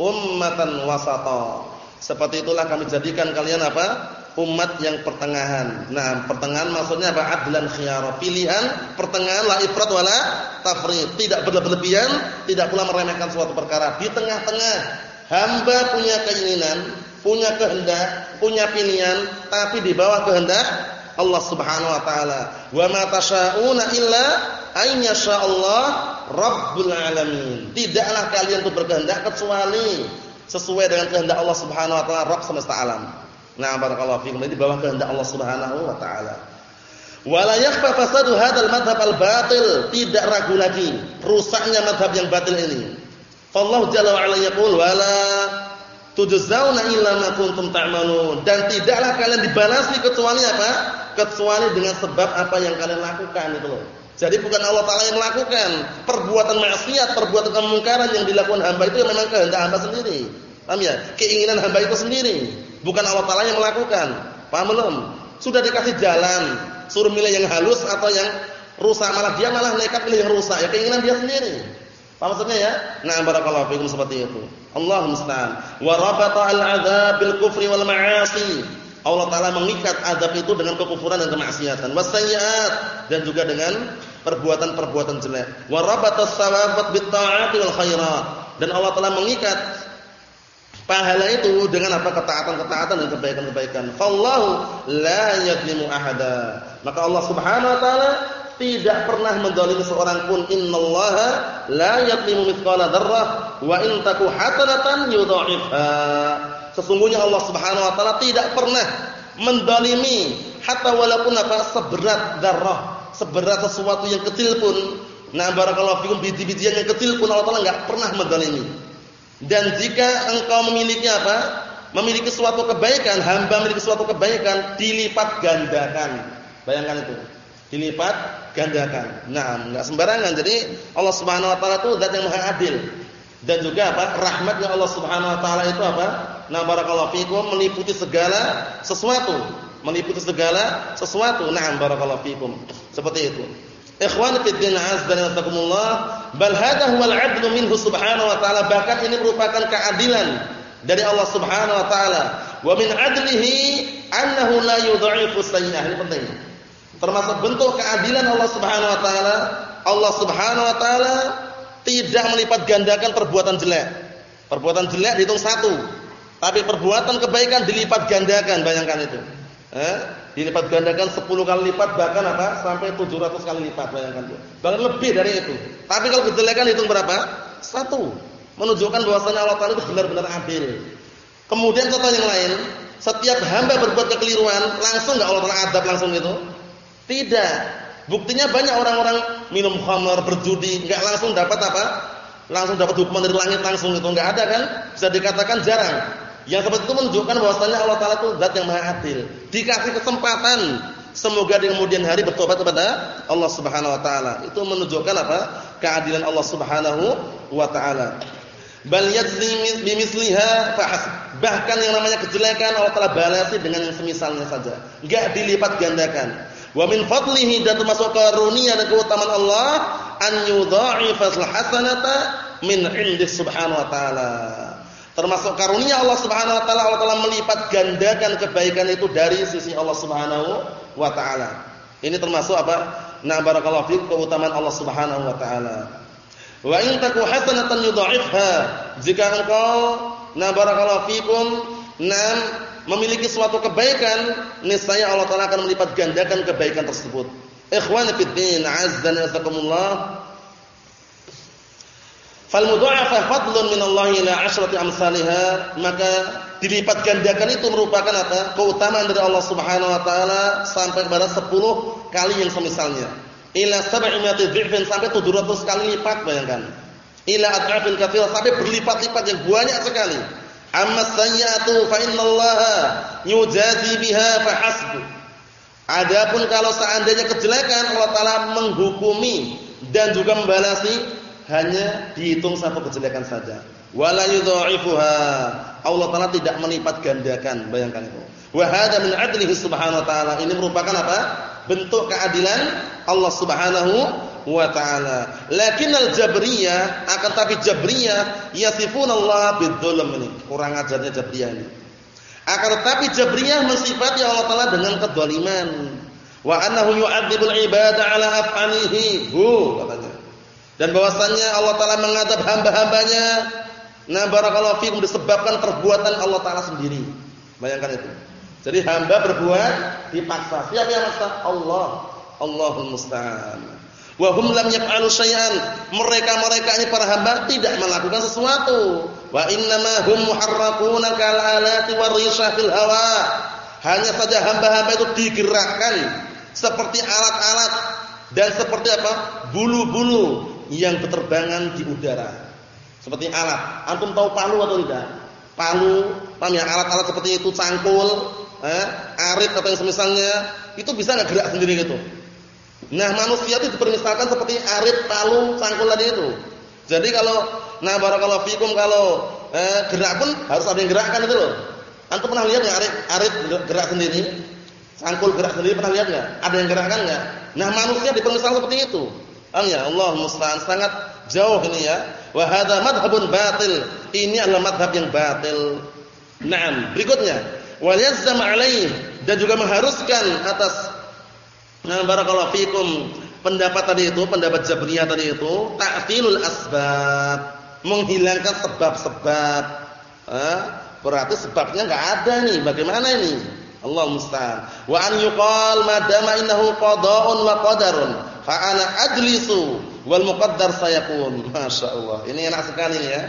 ummatan wasata. Seperti itulah kami jadikan kalian apa? Umat yang pertengahan. Nah, pertengahan maksudnya apa? Adlan khiyara. Pilihan pertengahan la ifrat wala tafrid. Tidak berlebihan, tidak pula meremehkan suatu perkara. Di tengah-tengah hamba punya keinginan, punya kehendak, punya pilihan, tapi di bawah kehendak Allah Subhanahu wa taala. Wa ma tasyauna illa ay Allah rabbul alamin. Tidaklah kalian itu berkehendak kecuali sesuai dengan kehendak Allah Subhanahu wa taala Rabb semesta alam. Nah, barakallahu fiikum. Di bawah kehendak Allah Subhanahu wa taala. Wala yakhfa fasadu hadzal madhhab al-batil, tidak ragu lagi rusaknya madhab yang batil ini. Allah jalla wa ala yaqul wala tujzauna illa ma kuntum ta'malun dan tidaklah kalian dibalasi kecuali apa? kecuali dengan sebab apa yang kalian lakukan itu loh. Jadi bukan Allah Taala yang melakukan perbuatan maksiat, perbuatan kemungkaran yang dilakukan hamba itu memang kehendak hamba sendiri. Paham ya? Keinginan hamba itu sendiri, bukan Allah Taala yang melakukan. Paham belum? Sudah dikasih jalan, suruh milih yang halus atau yang rusak, malah dia malah nekat milih yang rusak. Ya keinginan dia sendiri. Paham maksudnya ya? Nah, barakallahu fikum seperti itu. Allah musta'an. Wa rabata al-'adzab bil kufri wal ma'asi Allah taala mengikat azab itu dengan kekufuran dan kemaksiatan, wasayyi'at dan juga dengan perbuatan-perbuatan jelek. Wa rabatas sawabat bit ta'ati wal khairat. Dan Allah taala mengikat pahala itu dengan apa ketaatan-ketaatan dan kebaikan-kebaikan. Fallahu la yadlimu ahada. Maka Allah Subhanahu wa taala tidak pernah mendolimi seorang pun. Innallaha la yatlimu mithqala dzarrah wa in taku hasanatan yudha'ifha. Sesungguhnya Allah Subhanahu wa taala tidak pernah mendolimi hatta walaupun apa seberat darah, seberat sesuatu yang kecil pun. Nah, barakallahu fikum biji-bijian yang kecil pun Allah taala enggak pernah mendolimi. Dan jika engkau memiliki apa? Memiliki suatu kebaikan, hamba memiliki suatu kebaikan dilipat gandakan. Bayangkan itu dilipat gandakan. Nah, enggak sembarangan. Jadi Allah Subhanahu wa taala itu zat yang maha adil. Dan juga apa? Rahmatnya Allah Subhanahu wa taala itu apa? Nah, barakallahu fikum meliputi segala sesuatu, meliputi segala sesuatu. Nah, barakallahu fikum. Seperti itu. Ikhwan fi din azza wa jalla, bal hadha huwal 'adlu minhu subhanahu wa ta'ala. Bahkan ini merupakan keadilan dari Allah Subhanahu wa taala. Wa min 'adlihi annahu la yudha'ifu sayyi'ah. Ini penting. Termasuk bentuk keadilan Allah Subhanahu wa taala, Allah Subhanahu wa taala tidak melipat gandakan perbuatan jelek. Perbuatan jelek dihitung satu, tapi perbuatan kebaikan dilipat gandakan, bayangkan itu. Eh, dilipat gandakan 10 kali lipat bahkan apa? sampai 700 kali lipat, bayangkan itu. Bahkan lebih dari itu. Tapi kalau kejelekan hitung berapa? Satu. Menunjukkan bahwasanya Allah Taala itu benar-benar adil. Kemudian contoh yang lain, setiap hamba berbuat kekeliruan, langsung enggak Allah Taala adab langsung itu? Tidak. Buktinya banyak orang-orang minum khamar, berjudi, enggak langsung dapat apa? Langsung dapat hukuman dari langit langsung itu enggak ada kan? Bisa dikatakan jarang. Yang seperti itu menunjukkan bahwasanya Allah taala itu zat yang maha adil. Dikasih kesempatan semoga di kemudian hari bertobat kepada Allah Subhanahu wa taala. Itu menunjukkan apa? Keadilan Allah Subhanahu wa taala. Bal yajzi. Bahkan yang namanya kejelekan Allah taala balasi dengan yang semisalnya saja. Enggak dilipat gandakan. Wa min fadlihi dan termasuk karunia dan keutamaan Allah an yudha'ifal hasanata min 'indi subhanahu wa ta'ala. Termasuk karunia Allah Subhanahu wa taala Allah taala melipat gandakan kebaikan itu dari sisi Allah Subhanahu wa taala. Ini termasuk apa? Na barakallahu fik keutamaan Allah Subhanahu wa taala. Wa in taku hasanatan yudha'ifha. Jika engkau na barakallahu fikum nam memiliki suatu kebaikan, niscaya Allah Taala akan melipat gandakan kebaikan tersebut. Ikhwani fid din, azza wa jazakumullah. Fal mudha'afa fadlun min Allah ila asyrati amsalha, maka dilipat gandakan itu merupakan apa? keutamaan dari Allah Subhanahu wa taala sampai kepada 10 kali yang semisalnya. Ila sab'imati dhi'fin sampai 700 kali lipat bayangkan. Ila ad'afin katsira sampai berlipat-lipat yang banyak sekali. Amma sayyi'atu fa innallaha yujazi biha fa hasbu. Adapun kalau seandainya kejelekan Allah taala menghukumi dan juga membalasi hanya dihitung satu kejelekan saja. Wala yudha'ifuha. Allah taala tidak melipat gandakan, bayangkan itu. Wa hadza min 'adlihi subhanahu wa ta'ala. Ini merupakan apa? Bentuk keadilan Allah Subhanahu wa taala. Lakinnal Jabriyah akan tapi Jabriyah yasifunallaha bidzulm ini. Kurang ajarnya Jabriyah ini. Akan tetapi Jabriyah mensifati Allah taala dengan kedzaliman. Wa annahu yu'adzibul ibada ala af'alihi. Hu katanya. Dan bahwasannya Allah taala mengadab hamba-hambanya nah barakallahu fikum disebabkan perbuatan Allah taala sendiri. Bayangkan itu. Jadi hamba berbuat dipaksa. Siapa yang maksa? Allah. Allahul musta'an. Wa hum lam yaf'alu syai'an. Mereka-mereka ini para hamba tidak melakukan sesuatu. Wa innama hum muharraquna kal alati warisha fil hawa. Hanya saja hamba-hamba itu digerakkan seperti alat-alat dan seperti apa? bulu-bulu yang berterbangan di udara. Seperti alat. Antum tahu palu atau tidak? Palu, paham ya? Alat-alat seperti itu cangkul, eh, arit atau yang semisalnya, itu bisa enggak gerak sendiri gitu? Nah, manusia itu dipermisalkan seperti arit, palu, cangkul tadi itu. Jadi kalau nah barakallahu fikum kalau eh, gerak pun harus ada yang gerakkan itu loh. Antum pernah lihat enggak arit, arit gerak sendiri? Cangkul gerak sendiri pernah lihat enggak? Ada yang gerakkan enggak? Nah, manusia dipermisalkan seperti itu. Paham ya? Allah musta'an sangat jauh ini ya. Wa hadza madhhabun batil. Ini adalah madhab yang batil. Naam, berikutnya wal yazam alaih dan juga mengharuskan atas Nah, barakallahu fikum. Pendapat tadi itu, pendapat Jabriyah tadi itu ta'tilul asbab, menghilangkan sebab-sebab. Eh, berarti sebabnya enggak ada nih. Bagaimana ini? Allah musta'an. Wa an yuqal madama innahu qada'un wa qadarun. Fa ana ajlisu wal muqaddar sayakun. Masyaallah. Ini enak sekali ya.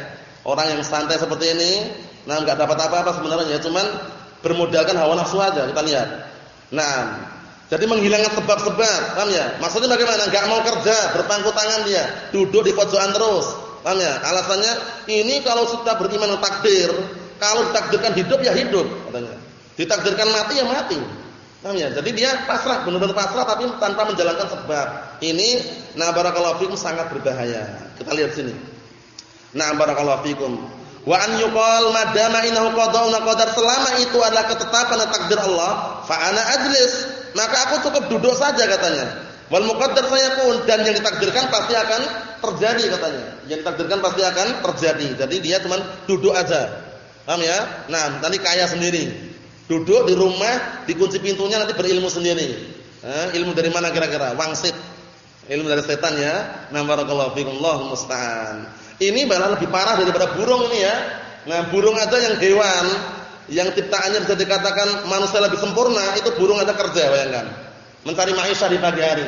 Orang yang santai seperti ini, nah enggak dapat apa-apa sebenarnya, cuman bermodalkan hawa nafsu aja, kita lihat. Nah, jadi menghilangkan sebab-sebab, paham ya? Maksudnya bagaimana? Enggak mau kerja, berpangku tangan dia, duduk di pojokan terus. Paham ya? Alasannya ini kalau sudah beriman takdir, kalau ditakdirkan hidup ya hidup, katanya. Ditakdirkan mati ya mati. Paham ya? Jadi dia pasrah, benar-benar pasrah tapi tanpa menjalankan sebab. Ini nah barakallahu fikum sangat berbahaya. Kita lihat sini. Nah barakallahu fikum. Wa an yuqal madama innahu qada'un qadar selama itu adalah ketetapan dan takdir Allah, fa ana ajlis, maka aku cukup duduk saja katanya. Wal muqaddar sayakun dan yang ditakdirkan pasti akan terjadi katanya. Yang ditakdirkan pasti akan terjadi. Jadi dia cuma duduk aja. Paham ya? Nah, nanti kaya sendiri. Duduk di rumah, dikunci pintunya nanti berilmu sendiri. Eh, ilmu dari mana kira-kira? Wangsit. Ilmu dari setan ya. Nah, barakallahu fikum, Allahu musta'an. Ini malah lebih parah daripada burung ini ya. Nah, burung aja yang hewan yang ciptaannya bisa dikatakan manusia lebih sempurna, itu burung aja kerja bayangkan. Mencari maisha di pagi hari.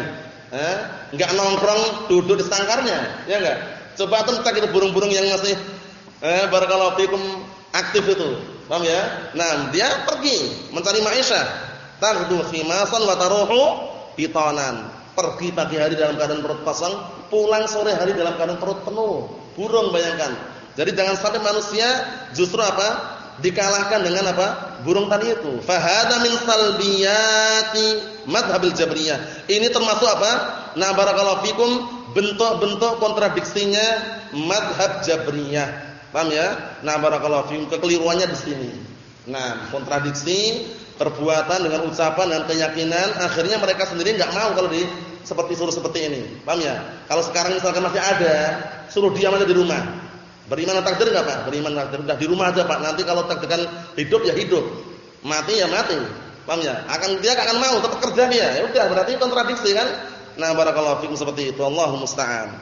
Eh, enggak nongkrong duduk di sangkarnya, ya enggak? Coba tuh cek itu burung-burung yang masih eh barakallahu fikum aktif itu. Paham ya? Nah, dia pergi mencari maisha. Taghdu khimasan wa taruhu bitanan. Pergi pagi hari dalam keadaan perut kosong, pulang sore hari dalam keadaan perut penuh. Burung bayangkan. Jadi jangan sampai manusia justru apa? dikalahkan dengan apa? burung tadi itu. Fahada min salbiyati madhabil jabriyah. Ini termasuk apa? Nah, barakallahu fikum bentuk-bentuk kontradiksinya madhab jabriyah. Paham ya? Nah, barakallahu fikum kekeliruannya di sini. Nah, kontradiksi perbuatan dengan ucapan dan keyakinan akhirnya mereka sendiri enggak mau kalau di seperti suruh seperti ini. Paham ya? Kalau sekarang misalkan masih ada, suruh diam aja di rumah. Beriman takdir enggak, Pak? Beriman takdir. Udah di rumah aja, Pak. Nanti kalau takdirkan hidup ya hidup. Mati ya mati. Paham ya? Akan dia akan mau tetap kerja dia. Ya udah, berarti kontradiksi kan? Nah, barakallahu fikum seperti itu. Allahu musta'an.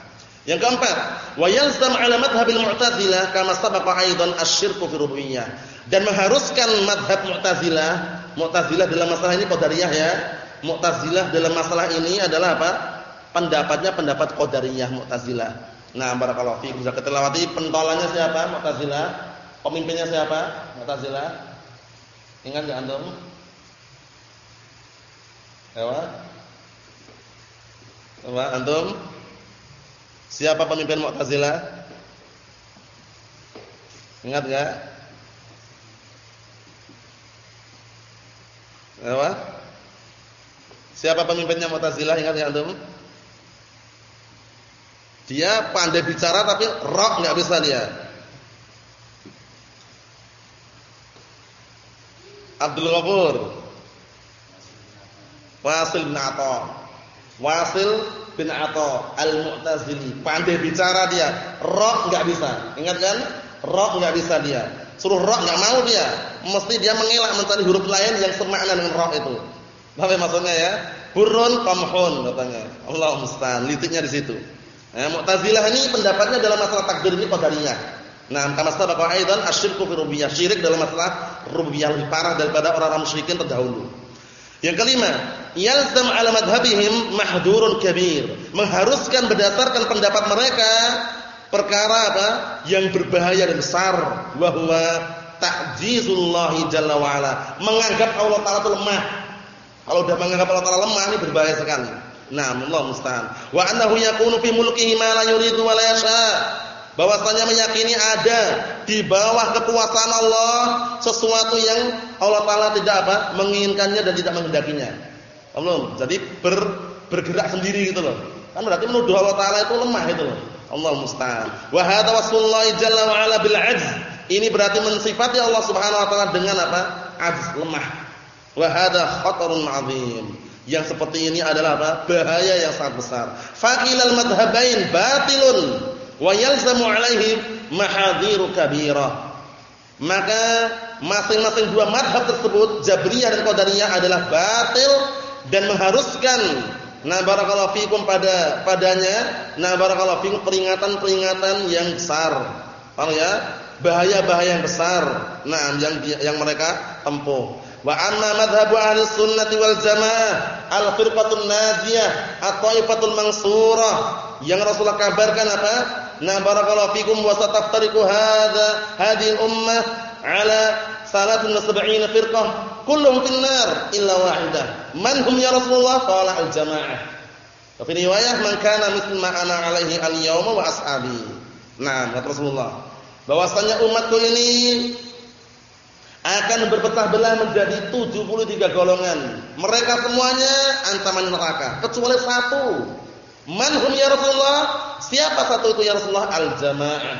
Yang keempat, wa yalzam 'ala madhhabil Mu'tazilah kama sabaqa aidan asyirku fi rububiyyah. Dan mengharuskan madhab Mu'tazilah, Mu'tazilah dalam masalah ini qadariyah ya. Mu'tazilah dalam masalah ini adalah apa? Pendapatnya pendapat qadariyah Mu'tazilah. Nah, barakallahu fiikum. Bisa kita lewati pentolannya siapa? Mu'tazilah. Pemimpinnya siapa? Mu'tazilah. Ingat enggak antum? Ewa? Coba antum? Siapa pemimpin Mu'tazilah? Ingat enggak? Ewa? Siapa pemimpinnya Mu'tazilah ingat enggak antum? Dia pandai bicara tapi rock enggak bisa dia. Abdul Ghafur. Wasil bin. Wasil bin Atha Al-Mu'tazili. Pandai bicara dia, rock enggak bisa. Ingat kan? Rock enggak bisa dia. Suruh rock enggak mau dia. Mesti dia mengelak mencari huruf lain yang semakna dengan rock itu. Apa maksudnya ya? Burun qamhun katanya. Allah musta'an. Litiknya di situ. Nah, Mu'tazilah ini pendapatnya dalam masalah takdir ini qadariyah. Nah, kama sabaqa aidan asyirku fi rubiyyah. Syirik dalam masalah rububiyah lebih parah daripada orang-orang musyrikin terdahulu. Yang kelima, yalzam ala madhhabihim mahdurun kabir. Mengharuskan berdasarkan pendapat mereka perkara apa? Yang berbahaya dan besar, wa huwa ta'jizullahi jalla wa ala. Menganggap Allah Taala itu lemah. Kalau sudah menganggap Allah Taala lemah ini berbahaya sekali. Nah, Allah musta'an. Wa annahu yakunu fi mulkihi ma la yuridu wa la yasha. Bahwasanya meyakini ada di bawah kekuasaan Allah sesuatu yang Allah Taala tidak apa? menginginkannya dan tidak menghendakinya. Allah. Jadi ber, bergerak sendiri gitu loh. Kan berarti menuduh Allah Taala itu lemah itu loh. Allah musta'an. Wa hadza wasfullahi jalla wa ala bil 'ajz. Ini berarti mensifati Allah Subhanahu wa taala dengan apa? Ajz, lemah. Wa hadza khatarun 'adzim. Yang seperti ini adalah apa? Bahaya yang sangat besar. Faqilal madhhabain batilun wa yalzamu 'alaihi mahadhiru kabirah. Maka masing-masing dua madhab tersebut, Jabriyah dan Qadariyah adalah batil dan mengharuskan nah barakallahu fikum pada padanya nah barakallahu fikum peringatan-peringatan yang besar. Paham ya? Bahaya-bahaya yang besar. Nah, yang yang mereka tempuh. Wa amma madhhabu ahli sunnati wal jamaah al-firqatun najiyah at-taifatul mansurah yang Rasulullah kabarkan apa? Na barakallahu fikum wa sataftariqu hadha hadhihi ummah ala salatin wa sab'ina firqah kulluhum fin nar illa wahidah. Man hum ya Rasulullah? Qala al-jamaah. Wa fi riwayah man kana mithla ma ana alaihi al-yawma wa ashabi. Nah, kata Rasulullah bahwasanya umatku ini akan berpecah belah menjadi 73 golongan. Mereka semuanya ancaman neraka kecuali satu. Manhum ya Rasulullah? Siapa satu itu ya Rasulullah? Al-jamaah.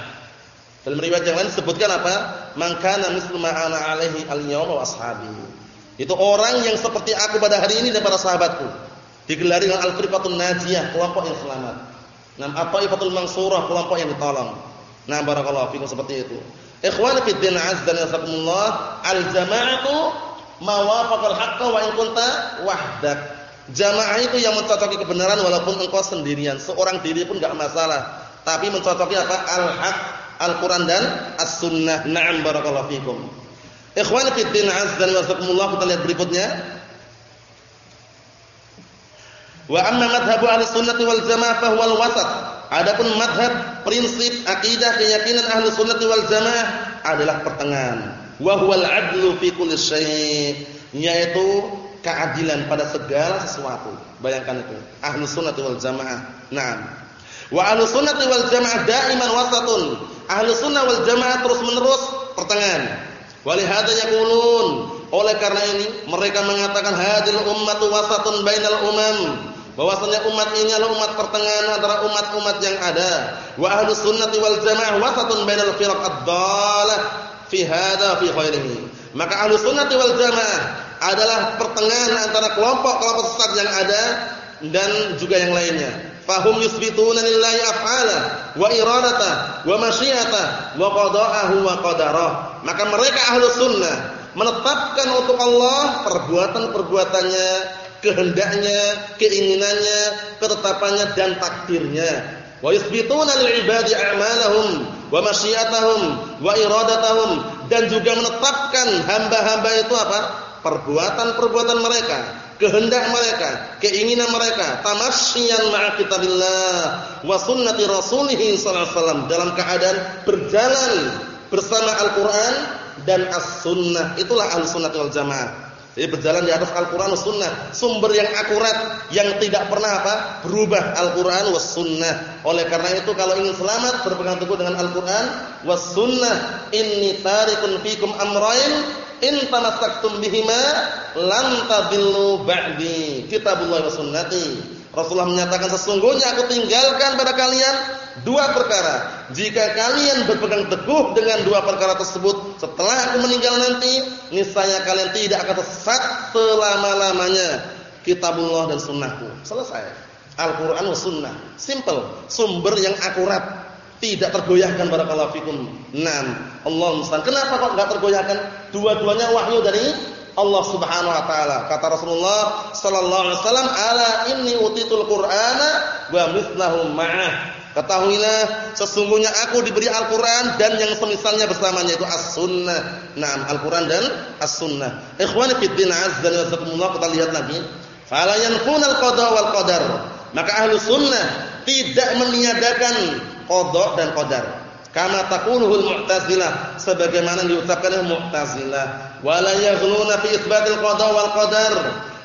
Dalam riwayat yang lain disebutkan apa? Man kana mislu ma ana alaihi al-yawma wa ashabi. Itu orang yang seperti aku pada hari ini dan para sahabatku. Digelari dengan al-firqatun najiyah, kelompok yang selamat. Nam at-taifatul mansurah, kelompok yang ditolong. Nah, barakallahu fikum seperti itu. Ikhwan fi din azza wa jazakumullah, al-jama'atu ma wafaqal haqqa wa in kunta wahdak. Jamaah itu yang mencocoki kebenaran walaupun engkau sendirian. Seorang diri pun enggak masalah. Tapi mencocoki apa? Al-haq, Al-Qur'an dan As-Sunnah. Na'am barakallahu fikum. Ikhwan fi din azza wa jazakumullah, kita lihat berikutnya. Wa amma madhhabu ahli sunnati wal jamaah fa huwal wasat. Adapun madhab, prinsip, akidah, keyakinan ahli sunnah wal jamaah adalah pertengahan. Wa huwal adlu fi kulli yaitu keadilan pada segala sesuatu. Bayangkan itu. Ahli sunnah wal jamaah. Naam. Wa ahli sunnah wal jamaah daiman wasatun. Ahli sunnah wal jamaah terus-menerus pertengahan. Walihada yaqulun. Oleh karena ini mereka mengatakan hadil ummatu wasatun bainal umam bahwasanya umat ini adalah umat pertengahan antara umat-umat yang ada. Wa ahlus sunnati wal jamaah wasatun bainal firaq ad-dalah fi hadha fi khairihi. Maka ahlus sunnati wal jamaah adalah pertengahan antara kelompok-kelompok sesat yang ada dan juga yang lainnya. Fahum yusbituna lillahi af'ala wa iradata wa masyiata wa qada'ahu wa qadarah. Maka mereka ahlus sunnah menetapkan untuk Allah perbuatan-perbuatannya kehendaknya, keinginannya, ketetapannya dan takdirnya. Wa yuthbituna lil ibadi a'malahum wa masyiatahum wa iradatahum dan juga menetapkan hamba-hamba itu apa? Perbuatan-perbuatan mereka, kehendak mereka, keinginan mereka, tamassyian ma'a kitabillah wa sunnati rasulih sallallahu alaihi wasallam dalam keadaan berjalan bersama Al-Qur'an dan As-Sunnah. Itulah Ahlussunnah wal Jamaah. Jadi berjalan di atas Al-Quran was sunnah. Sumber yang akurat. Yang tidak pernah apa? Berubah Al-Quran was sunnah. Oleh karena itu kalau ingin selamat berpegang teguh dengan Al-Quran was sunnah. Inni tarikun fikum amrain. In tamassaktum bihima. Tadillu ba'di. Kitabullah wa sunnati. Rasulullah menyatakan sesungguhnya aku tinggalkan pada kalian dua perkara. Jika kalian berpegang teguh dengan dua perkara tersebut setelah aku meninggal nanti, niscaya kalian tidak akan tersesat selama-lamanya. Kitabullah dan sunnahku. Selesai. Al-Qur'an dan sunnah. Simple, sumber yang akurat. Tidak tergoyahkan barakallahu fikum. Naam. Allah musta'an. Kenapa kok enggak tergoyahkan? Dua-duanya wahyu dari Allah Subhanahu wa taala. Kata Rasulullah sallallahu alaihi wasallam, "Ala inni utitul Qur'ana wa mithlahu ma'ah." Ketahuilah sesungguhnya aku diberi Al-Qur'an dan yang semisalnya bersamanya itu As-Sunnah. Naam, Al-Qur'an dan As-Sunnah. Ikhwani fid din azza wa jalla kita lihat lagi. Fala yanfunal qada wal qadar. Maka ahlu sunnah tidak meniadakan qada dan qadar. Kama taquluhul mu'tazilah sebagaimana diucapkan mu'tazilah. Wala yaghluna fi itsbatil qada wal qadar.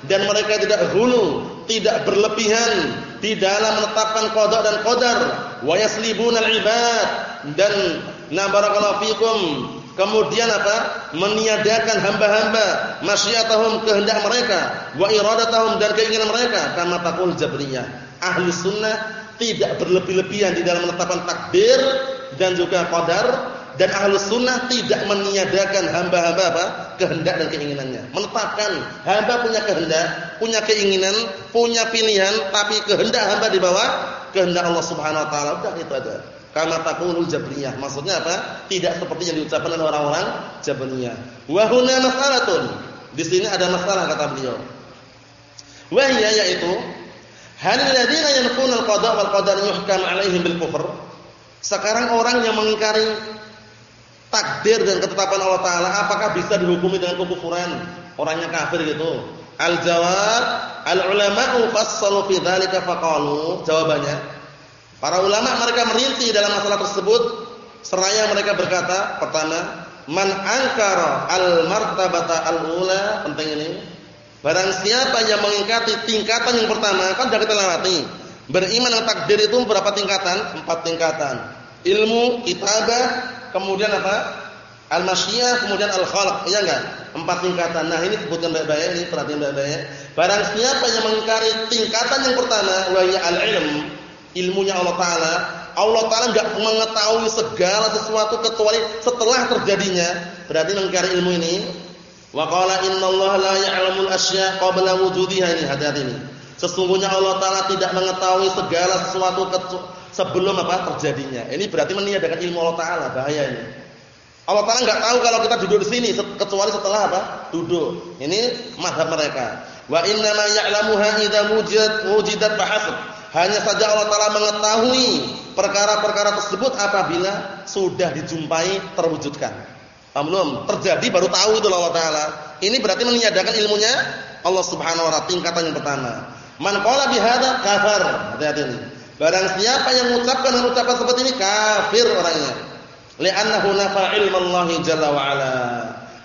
Dan mereka tidak hulu, tidak berlebihan di dalam menetapkan qada dan qadar. Wa yaslibunal ibad. Dan na barakallahu fikum kemudian apa? Meniadakan hamba-hamba masyiatahum kehendak mereka wa iradatahum dan keinginan mereka. Kama taqul jabriyah. Ahli sunnah tidak berlebih-lebihan di dalam menetapkan takdir dan juga qadar dan ahlu sunnah tidak meniadakan hamba-hamba apa? kehendak dan keinginannya. Menetapkan hamba punya kehendak, punya keinginan, punya pilihan, tapi kehendak hamba di bawah kehendak Allah Subhanahu Wa Taala. Udah itu aja. Karena takunul jabriyah. Maksudnya apa? Tidak seperti yang diucapkan oleh orang-orang jabriyah. Wahuna masalatun. Di sini ada masalah kata beliau. Wahya yaitu hal ladina yanfuna al-qada wal qadar yuhkam alaihim bil kufr. Sekarang orang yang mengingkari takdir dan ketetapan Allah Taala apakah bisa dihukumi dengan kekufuran? orangnya kafir gitu. Al-jawab, al-ulama'u fassalu fi dzalika faqalu. Jawabannya, para ulama mereka merinci dalam masalah tersebut seraya mereka berkata, pertama, man angkara al-martabata al-ula, penting ini. Barang siapa yang mengingkari tingkatan yang pertama, kan sudah kita lewati. Beriman dengan takdir itu berapa tingkatan? Empat tingkatan. Ilmu, kitabah, kemudian apa? Al-masyiyah, kemudian al-khalq, iya enggak? Empat tingkatan. Nah, ini sebutkan baik-baik, ini perhatian baik-baik. Barang siapa yang mengingkari tingkatan yang pertama, wa ya al-ilm, ilmunya Allah taala, Allah taala enggak mengetahui segala sesuatu kecuali setelah terjadinya. Berarti mengingkari ilmu ini. Wa qala innallaha la ya'lamul asya' qabla wujudiha ini hati-hati ini. Sesungguhnya Allah taala tidak mengetahui segala sesuatu sebelum apa terjadinya. Ini berarti meniadakan ilmu Allah taala, bahaya ini. Allah Taala enggak tahu kalau kita duduk di sini kecuali setelah apa? Duduk. Ini mazhab mereka. Wa inna ma ya'lamuha idza wujidat wujidat bahasab. Hanya saja Allah Taala mengetahui perkara-perkara tersebut apabila sudah dijumpai terwujudkan. Paham belum? Terjadi baru tahu itu Allah Taala. Ini berarti meniadakan ilmunya Allah Subhanahu wa taala tingkatan yang pertama. Man qala bihadza kafar. Hati-hati ini. Barang siapa yang mengucapkan ucapan seperti ini kafir orangnya. Li'annahu nafa ilmallahi jalla wa ala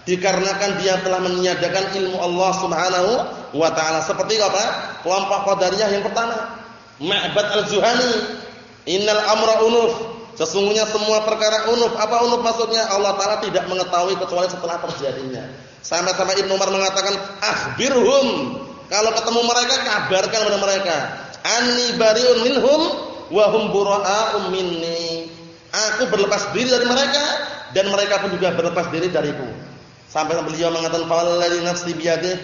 dikarenakan dia telah meniadakan ilmu Allah Subhanahu wa taala. Seperti apa? Kelompok qadariyah yang pertama. Ma'bad al-Zuhani innal amra unuf. Sesungguhnya semua perkara unuf. Apa unuf maksudnya? Allah taala tidak mengetahui kecuali setelah terjadinya. Sama-sama Ibnu Umar mengatakan akhbirhum. Kalau ketemu mereka kabarkan kepada mereka anni bariun minhum wa hum bura'a'um minni Aku berlepas diri dari mereka dan mereka pun juga berlepas diri dariku. Sampai beliau mengatakan falladzi nafsi biyadihi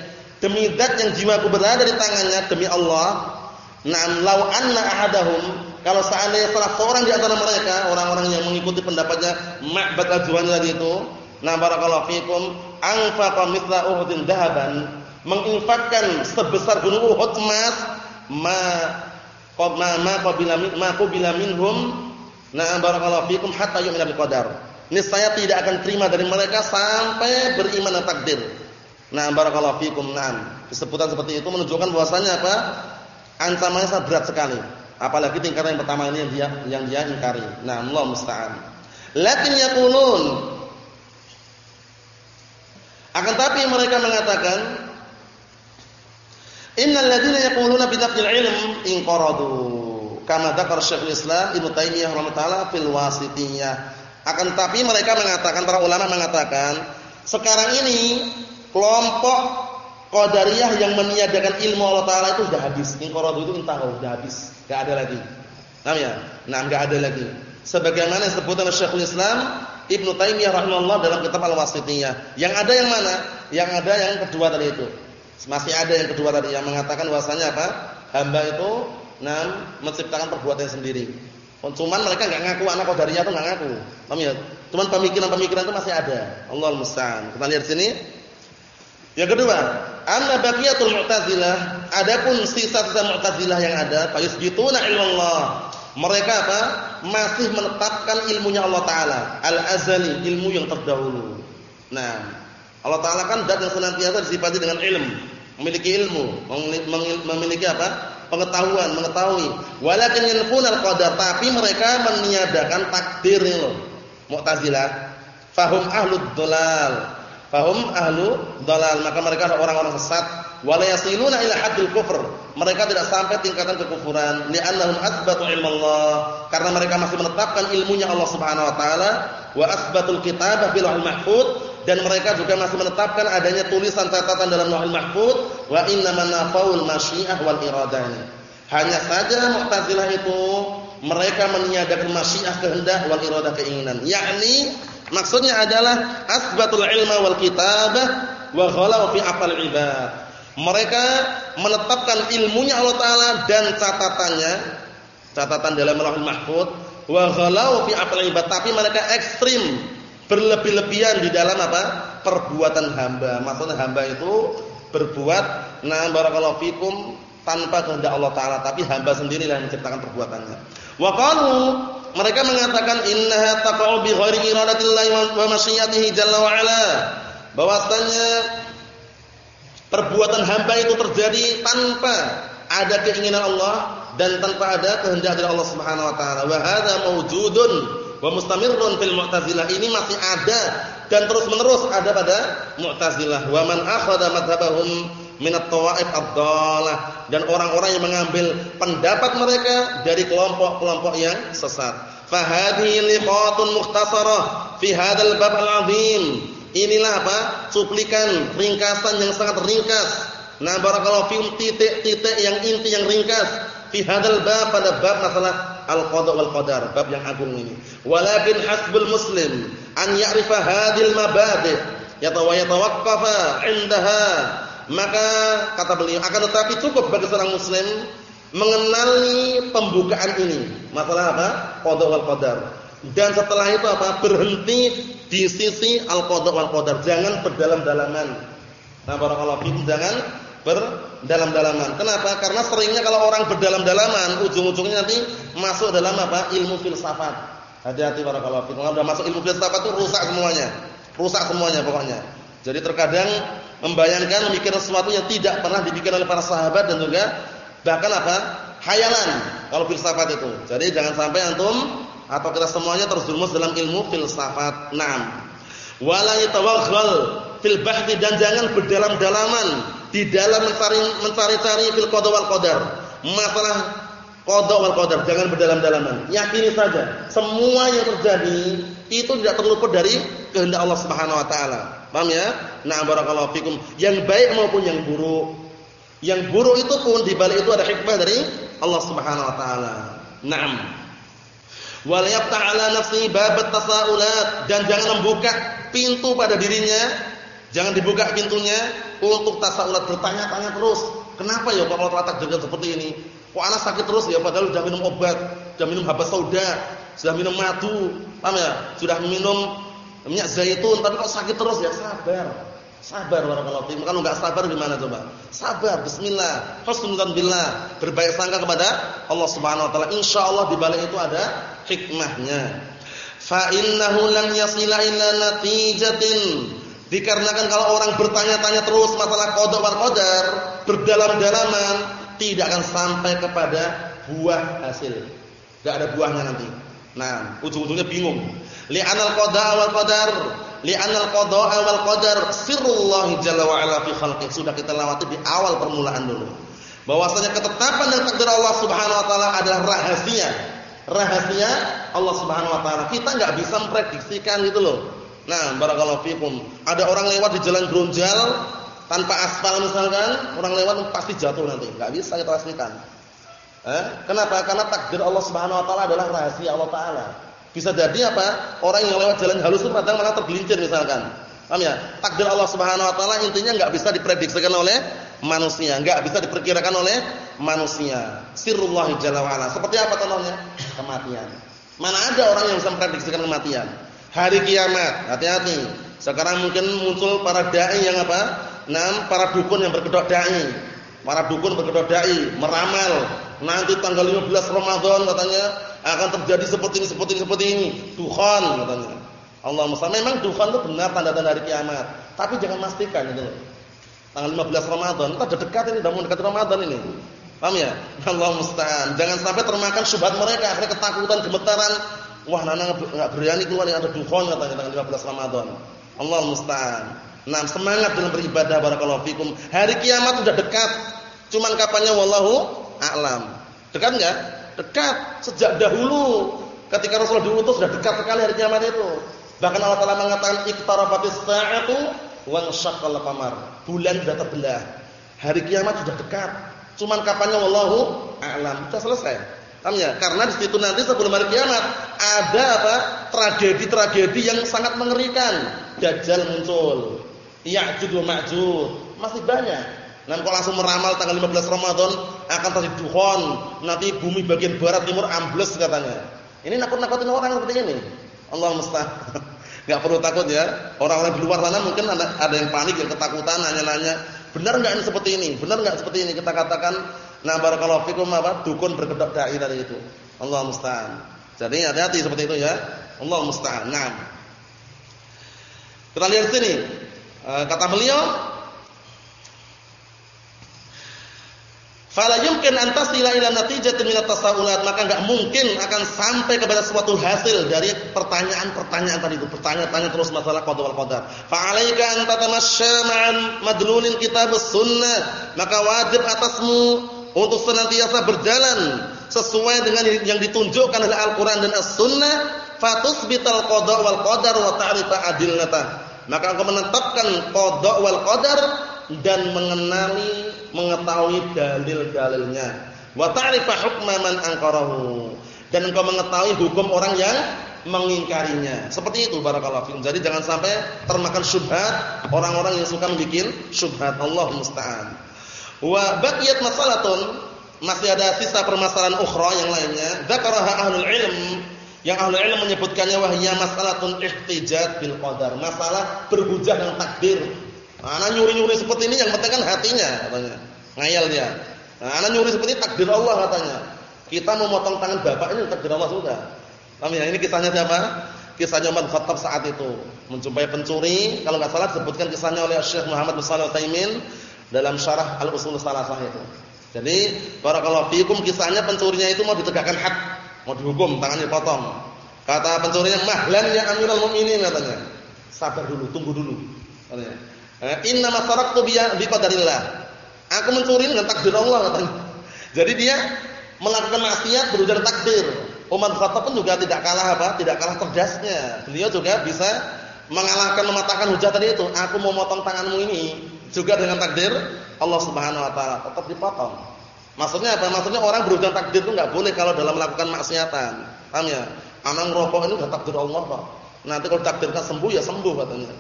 demi zat yang jiwaku berada di tangannya demi Allah. Na'am law anna ahadahum kalau seandainya salah seorang di antara mereka orang-orang yang mengikuti pendapatnya Ma'bad al-Juhani tadi itu, na barakallahu fikum, anfaqa mithla Uhudin dahaban, menginfakkan sebesar gunung Uhud emas, ma ma ma qabila ma qabila minhum Nah, barakallahu fikum hatta yu'minu bil qadar. Niscaya tidak akan terima dari mereka sampai beriman dengan takdir. Nah, barakallahu fikum. Naam. Disebutkan seperti itu menunjukkan bahwasanya apa? Ancamannya sangat berat sekali. Apalagi tingkatan yang pertama ini yang dia yang dia ingkari. Nah, Allah musta'an. Lakin yaqulun akan tapi mereka mengatakan innal ladzina yaquluna bi ilm inqaradu kama dzakar Syekhul Islam Ibnu Taimiyah rahimahullah fil wasitiyah. Akan tapi mereka mengatakan para ulama mengatakan sekarang ini kelompok Qadariyah yang meniadakan ilmu Allah taala itu sudah habis. Inqaradu itu entah sudah habis, enggak ada lagi. Paham ya? Nah, enggak ada lagi. Sebagaimana disebutkan oleh Syekhul Islam Ibnu Taimiyah rahimahullah dalam kitab Al-Wasitiyah. Yang ada yang mana? Yang ada yang kedua tadi itu. Masih ada yang kedua tadi yang mengatakan bahwasanya apa? Hamba itu nah menciptakan perbuatan sendiri. Cuman mereka enggak ngaku anak qadariyah itu enggak ngaku. Paham ya? Cuman pemikiran-pemikiran itu masih ada. Allah musta'an. Kita lihat sini. Yang kedua, anna baqiyatul mu'tazilah, adapun sisa-sisa mu'tazilah yang ada, fayusbituna ilmallah. Mereka apa? Masih menetapkan ilmunya Allah taala, al-azali, ilmu yang terdahulu. Nah, Allah taala kan zat yang senantiasa disifati dengan ilmu, memiliki ilmu, memiliki apa? pengetahuan, mengetahui. Walakin al qadar, tapi mereka meniadakan takdir loh. Mu'tazilah. Fahum ahlud dolal. Fahum ahlu dolal. Maka mereka orang-orang sesat. Wala yasiluna ila haddil kufr. Mereka tidak sampai tingkatan kekufuran. Li'annahum asbatu Allah. Karena mereka masih menetapkan ilmunya Allah Subhanahu wa taala wa asbatul kitabah bil mahfud dan mereka juga masih menetapkan adanya tulisan catatan dalam Lauhul Mahfuz wa innaman nafaul masyiah wal iradah. Hanya saja Mu'tazilah itu mereka meniadakan masyiah kehendak wal iradah keinginan. Yakni maksudnya adalah asbatul ilma wal kitabah wa ghalau fi afal ibad. Mereka menetapkan ilmunya Allah taala dan catatannya catatan dalam Lauhul Mahfuz wa ghalau fi afal ibad tapi mereka ekstrim berlebih-lebihan di dalam apa? perbuatan hamba. Maksudnya hamba itu berbuat nah barakallahu fikum tanpa kehendak Allah taala, tapi hamba sendirilah yang menciptakan perbuatannya. Wa qalu mereka mengatakan innaha taqa'u bi ghairi iradatillahi wa masyiatihi jalla wa ala. Bahwasanya Perbuatan hamba itu terjadi tanpa ada keinginan Allah dan tanpa ada kehendak dari Allah Subhanahu wa taala. Wa hadza mawjudun wa mustamirrun fil Mu'tazilah. Ini masih ada dan terus-menerus ada pada Mu'tazilah. Wa man akhadha madhhabahum min at-tawa'if ad-dalah dan orang-orang yang mengambil pendapat mereka dari kelompok-kelompok yang sesat. Fa hadhihi liqatun mukhtasarah fi hadzal bab al-'azim. Inilah apa? Cuplikan, ringkasan yang sangat ringkas. Nah, barakallahu fiikum titik-titik yang inti yang ringkas fi hadzal bab pada bab masalah al-qada wal qadar, bab yang agung ini. Walakin hasbul muslim an ya'rifa hadhil mabadi' yatawaqqafa 'indaha. Maka kata beliau akan tetapi cukup bagi seorang muslim mengenali pembukaan ini. Masalah apa? Qada wal qadar. Dan setelah itu apa? Berhenti di sisi al-qada wal qadar. Jangan berdalam-dalaman. Nah, barakallahu fikum jangan berdalam-dalaman. Kenapa? Karena seringnya kalau orang berdalam-dalaman, ujung-ujungnya nanti masuk dalam apa? Ilmu filsafat. Hati-hati para kalau sudah masuk ilmu filsafat itu rusak semuanya. Rusak semuanya pokoknya. Jadi terkadang membayangkan memikir sesuatu yang tidak pernah dipikir oleh para sahabat dan juga bahkan apa? Hayalan kalau filsafat itu. Jadi jangan sampai antum atau kita semuanya terjerumus dalam ilmu filsafat. Naam. Wala yatawaghal fil dan jangan berdalam-dalaman di dalam mencari mencari-cari fil qada wal qadar. Masalah qada wal qadar jangan berdalam-dalaman. Yakini saja semua yang terjadi itu tidak terluput dari kehendak Allah Subhanahu wa taala. Paham ya? Nah, barakallahu fikum. Yang baik maupun yang buruk. Yang buruk itu pun di balik itu ada hikmah dari Allah Subhanahu wa taala. Naam. Wal yaftah ala nafsi babat tasaulat dan jangan membuka pintu pada dirinya Jangan dibuka pintunya untuk tasawulat bertanya-tanya terus. Kenapa ya kalau Allah takdirkan seperti ini? Kok anak sakit terus ya padahal sudah minum obat, sudah minum habas sauda, sudah minum madu, paham ya? Sudah minum minyak zaitun tapi kok sakit terus ya? Sabar. Sabar barakallahu fiikum. Kalau enggak sabar gimana coba? Sabar, bismillah. Husnudzan billah. Berbaik sangka kepada Allah Subhanahu wa taala. Insyaallah di balik itu ada hikmahnya. Fa innahu lam yasila illa natijatin Dikarenakan kalau orang bertanya-tanya terus masalah qada wal qadar, berdalam-dalaman, tidak akan sampai kepada buah hasil. Enggak ada buahnya nanti. Nah, ujung-ujungnya bingung. Li'anal qada wal qadar, li'anal qada wal qadar sirrullah jalla wa ala fi khalqi. Sudah kita lewati di awal permulaan dulu. Bahwasanya ketetapan dan takdir Allah Subhanahu wa taala adalah rahasia. Rahasia Allah Subhanahu wa taala. Kita enggak bisa memprediksikan gitu loh. Nah, barakallahu fikum. Ada orang lewat di jalan grunjal tanpa aspal misalkan, orang lewat pasti jatuh nanti. Enggak bisa kita pastikan. Eh? Kenapa? Karena takdir Allah Subhanahu wa taala adalah rahasia Allah taala. Bisa jadi apa? Orang yang lewat jalan halus itu kadang malah tergelincir misalkan. Paham ya? Takdir Allah Subhanahu wa taala intinya enggak bisa diprediksikan oleh manusia, enggak bisa diperkirakan oleh manusia. Sirrullah jalla wa ala. Seperti apa contohnya? Kematian. Mana ada orang yang bisa memprediksikan kematian? Hari kiamat. Hati-hati. Sekarang mungkin muncul para dai yang apa? Nam, para dukun yang berkedok dai. Para dukun berkedok dai meramal nanti tanggal 15 Ramadan katanya akan terjadi seperti ini seperti ini seperti ini. Dukhan katanya. Allah musta'an. Memang dukhan itu benar tanda-tanda hari kiamat, tapi jangan pastikan itu Tanggal 15 Ramadan, sudah dekat ini, sudah mau dekat Ramadan ini. Paham ya? Allah musta'an. Jangan sampai termakan syubhat mereka, akhirnya ketakutan, gemetaran, Wah, nana enggak berani keluar yang ada dukhon katanya tanggal 15 Ramadan. Allah musta'an. Nah, semangat dalam beribadah barakallahu fikum. Hari kiamat sudah dekat. Cuman kapannya wallahu a'lam. Dekat enggak? Dekat. Sejak dahulu ketika Rasulullah diutus sudah dekat sekali hari kiamat itu. Bahkan Allah Taala mengatakan iqtarabatis sa'atu wa syaqqal qamar. Bulan sudah terbelah. Hari kiamat sudah dekat. Cuman kapannya wallahu a'lam. Sudah selesai. Paham ya? Karena di situ nanti sebelum hari kiamat ada apa? Tragedi-tragedi yang sangat mengerikan. Dajjal muncul. Ya'juj wa Ma'juj. Masih banyak. Nanti kalau langsung meramal tanggal 15 Ramadan akan terjadi duhon, nanti bumi bagian barat timur ambles katanya. Ini nakut-nakutin orang seperti ini. Allah mustahil. Enggak perlu takut ya. Orang-orang di luar sana mungkin ada, ada yang panik, yang ketakutan, nanya-nanya, benar enggak ini seperti ini? Benar enggak seperti ini? Kita katakan Nah barakallahu fikum apa? Dukun berkedok dai tadi itu. Allah musta'an. Jadi hati-hati seperti itu ya. Allah musta'an. Nah. Kita lihat sini. E, kata beliau Fala yumkin an tasila ila natijatin min at-tasawulat, maka enggak mungkin akan sampai kepada suatu hasil dari pertanyaan-pertanyaan tadi itu, bertanya-tanya terus masalah qada wal qadar. Fa alaika an tatamashsha ma'an madlunin kitab sunnah, maka wajib atasmu untuk senantiasa berjalan sesuai dengan yang ditunjukkan oleh Al-Qur'an dan As-Sunnah, fatusbital qada wal qadar wa ta'rifa adillatah. Maka engkau menetapkan qada wal qadar dan mengenali mengetahui dalil-dalilnya. Wa ta'rifa hukma man angkarahu dan engkau mengetahui hukum orang yang mengingkarinya. Seperti itu barakallahu fikum. Jadi jangan sampai termakan syubhat orang-orang yang suka membuat syubhat. Allah musta'an wa baqiyat masalatun masih ada sisa permasalahan ukhra yang lainnya dzakaraha ahlul ilm yang ahlul ilm menyebutkannya wahya masalatun ihtijat bil qadar masalah berhujah dengan takdir anak nyuri-nyuri seperti ini yang penting kan hatinya katanya. Ngayal dia. Nah, anak nyuri seperti takdir Allah katanya. Kita mau motong tangan bapak ini takdir Allah sudah. Paham ya? Ini kisahnya siapa? Kisahnya Umar Khattab saat itu menjumpai pencuri, kalau enggak salah disebutkan kisahnya oleh Syekh Muhammad bin Al-Utsaimin dalam syarah Al-Usul Salasah itu. Jadi, barakallahu fikum kisahnya pencurinya itu mau ditegakkan had, mau dihukum, tangannya potong. Kata pencurinya, "Mahlan ya Amirul Mukminin," katanya. Sabar dulu, tunggu dulu. Eh, inna masaraktu bi qadarillah. Aku mencuri dengan takdir Allah katanya. Jadi dia melakukan maksiat berujar takdir. Umar Khattab pun juga tidak kalah apa? Tidak kalah cerdasnya. Beliau juga bisa mengalahkan mematahkan hujah tadi itu. Aku mau motong tanganmu ini juga dengan takdir Allah Subhanahu wa taala tetap dipotong. Maksudnya apa? Maksudnya orang berujar takdir itu enggak boleh kalau dalam melakukan maksiatan. Paham ya? Anak ngerokok ini udah takdir Allah, Pak. Nanti kalau takdirkan sembuh ya sembuh katanya.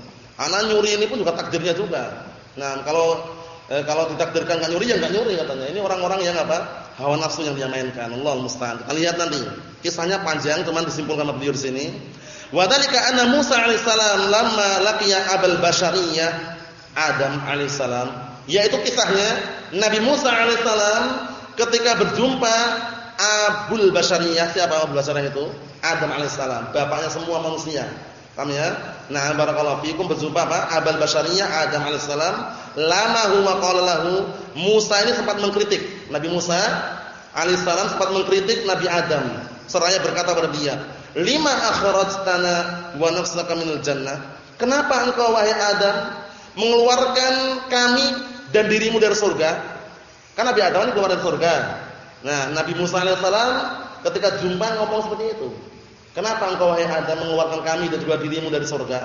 Anak nyuri ini pun juga takdirnya juga. Nah, kalau eh, kalau ditakdirkan enggak nyuri ya enggak nyuri katanya. Ini orang-orang yang apa? Hawa nafsu yang dia mainkan. Allah musta'an. Kita lihat nanti. Kisahnya panjang cuman disimpulkan sama beliau di sini. Wa dzalika anna Musa alaihissalam lamma laqiya abal bashariyah Adam alaihissalam, yaitu kisahnya Nabi Musa alaihissalam ketika berjumpa abul bashariyah siapa abul bashariyah itu? Adam alaihissalam, bapaknya semua manusia. Paham ya? Nah, barakallahu fikum berjumpa apa? Abal Bashariyah Adam alaihissalam, lamahu wa qala lahu, Musa ini sempat mengkritik. Nabi Musa alaihissalam sempat mengkritik Nabi Adam. Seraya berkata kepada dia, "Lima akhrajtana wa nafsaka minal jannah?" Kenapa engkau wahai Adam mengeluarkan kami dan dirimu dari surga? Kan Nabi Adam ini keluar dari surga. Nah, Nabi Musa alaihissalam ketika jumpa ngomong seperti itu. Kenapa engkau wahai Adam mengeluarkan kami dan juga dirimu dari surga?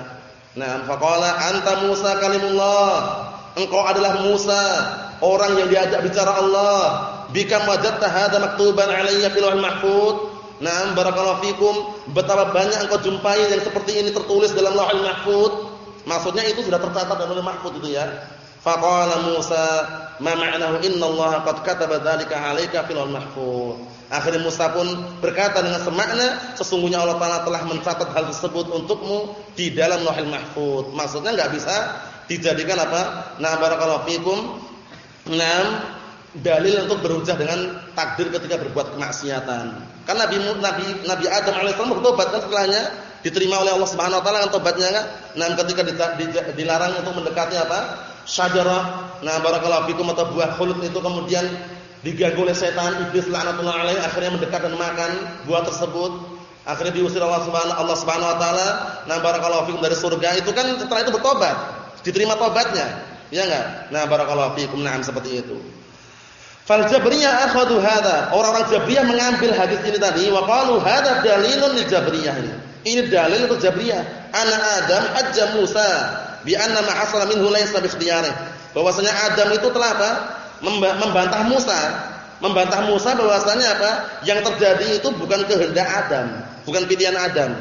Nah, faqala anta Musa kalimullah. Engkau adalah Musa, orang yang diajak bicara Allah. Bika wajadta hadza maktuban alayya fil mahfuz. Nah, barakallahu fikum. Betapa banyak engkau jumpai yang seperti ini tertulis dalam Lauhul Mahfuz. Maksudnya itu sudah tercatat dalam Mahfuz itu ya. Faqala Musa, "Ma ma'nahu innallaha qad kataba dzalika 'alaika fil mahfuz." Akhirnya Musa pun berkata dengan semakna, sesungguhnya Allah Taala telah mencatat hal tersebut untukmu di dalam Lauhul Mahfuz. Maksudnya enggak bisa dijadikan apa? Nah, barakallahu fikum. Naam dalil untuk berhujah dengan takdir ketika berbuat kemaksiatan. Karena Nabi Nabi Nabi Adam alaihissalam bertobat kan setelahnya diterima oleh Allah Subhanahu wa taala kan tobatnya kan. Nah, ketika dilarang untuk mendekati apa? syajarah. Nah, barakallahu fikum atau buah khulud itu kemudian diganggu oleh setan, iblis laknatullah alaih akhirnya mendekat dan makan buah tersebut. Akhirnya diusir Allah Subhanahu Allah Subhanahu wa taala. Nah, barakallahu fikum dari surga itu kan setelah itu bertobat, diterima tobatnya. Ya enggak? Nah, barakallahu fikum na'am seperti itu. Fal Jabriyah akhadhu hadza. Orang-orang Jabriyah mengambil hadis ini tadi wa qalu hadza dalilun lil Jabriyah ini. Ini dalil untuk Jabriyah. Ana Adam hajja Musa bi anna ma hasala minhu laysa bi. Bahwasanya Adam itu telah apa? membantah Musa, membantah Musa bahwasanya apa? Yang terjadi itu bukan kehendak Adam, bukan pilihan Adam.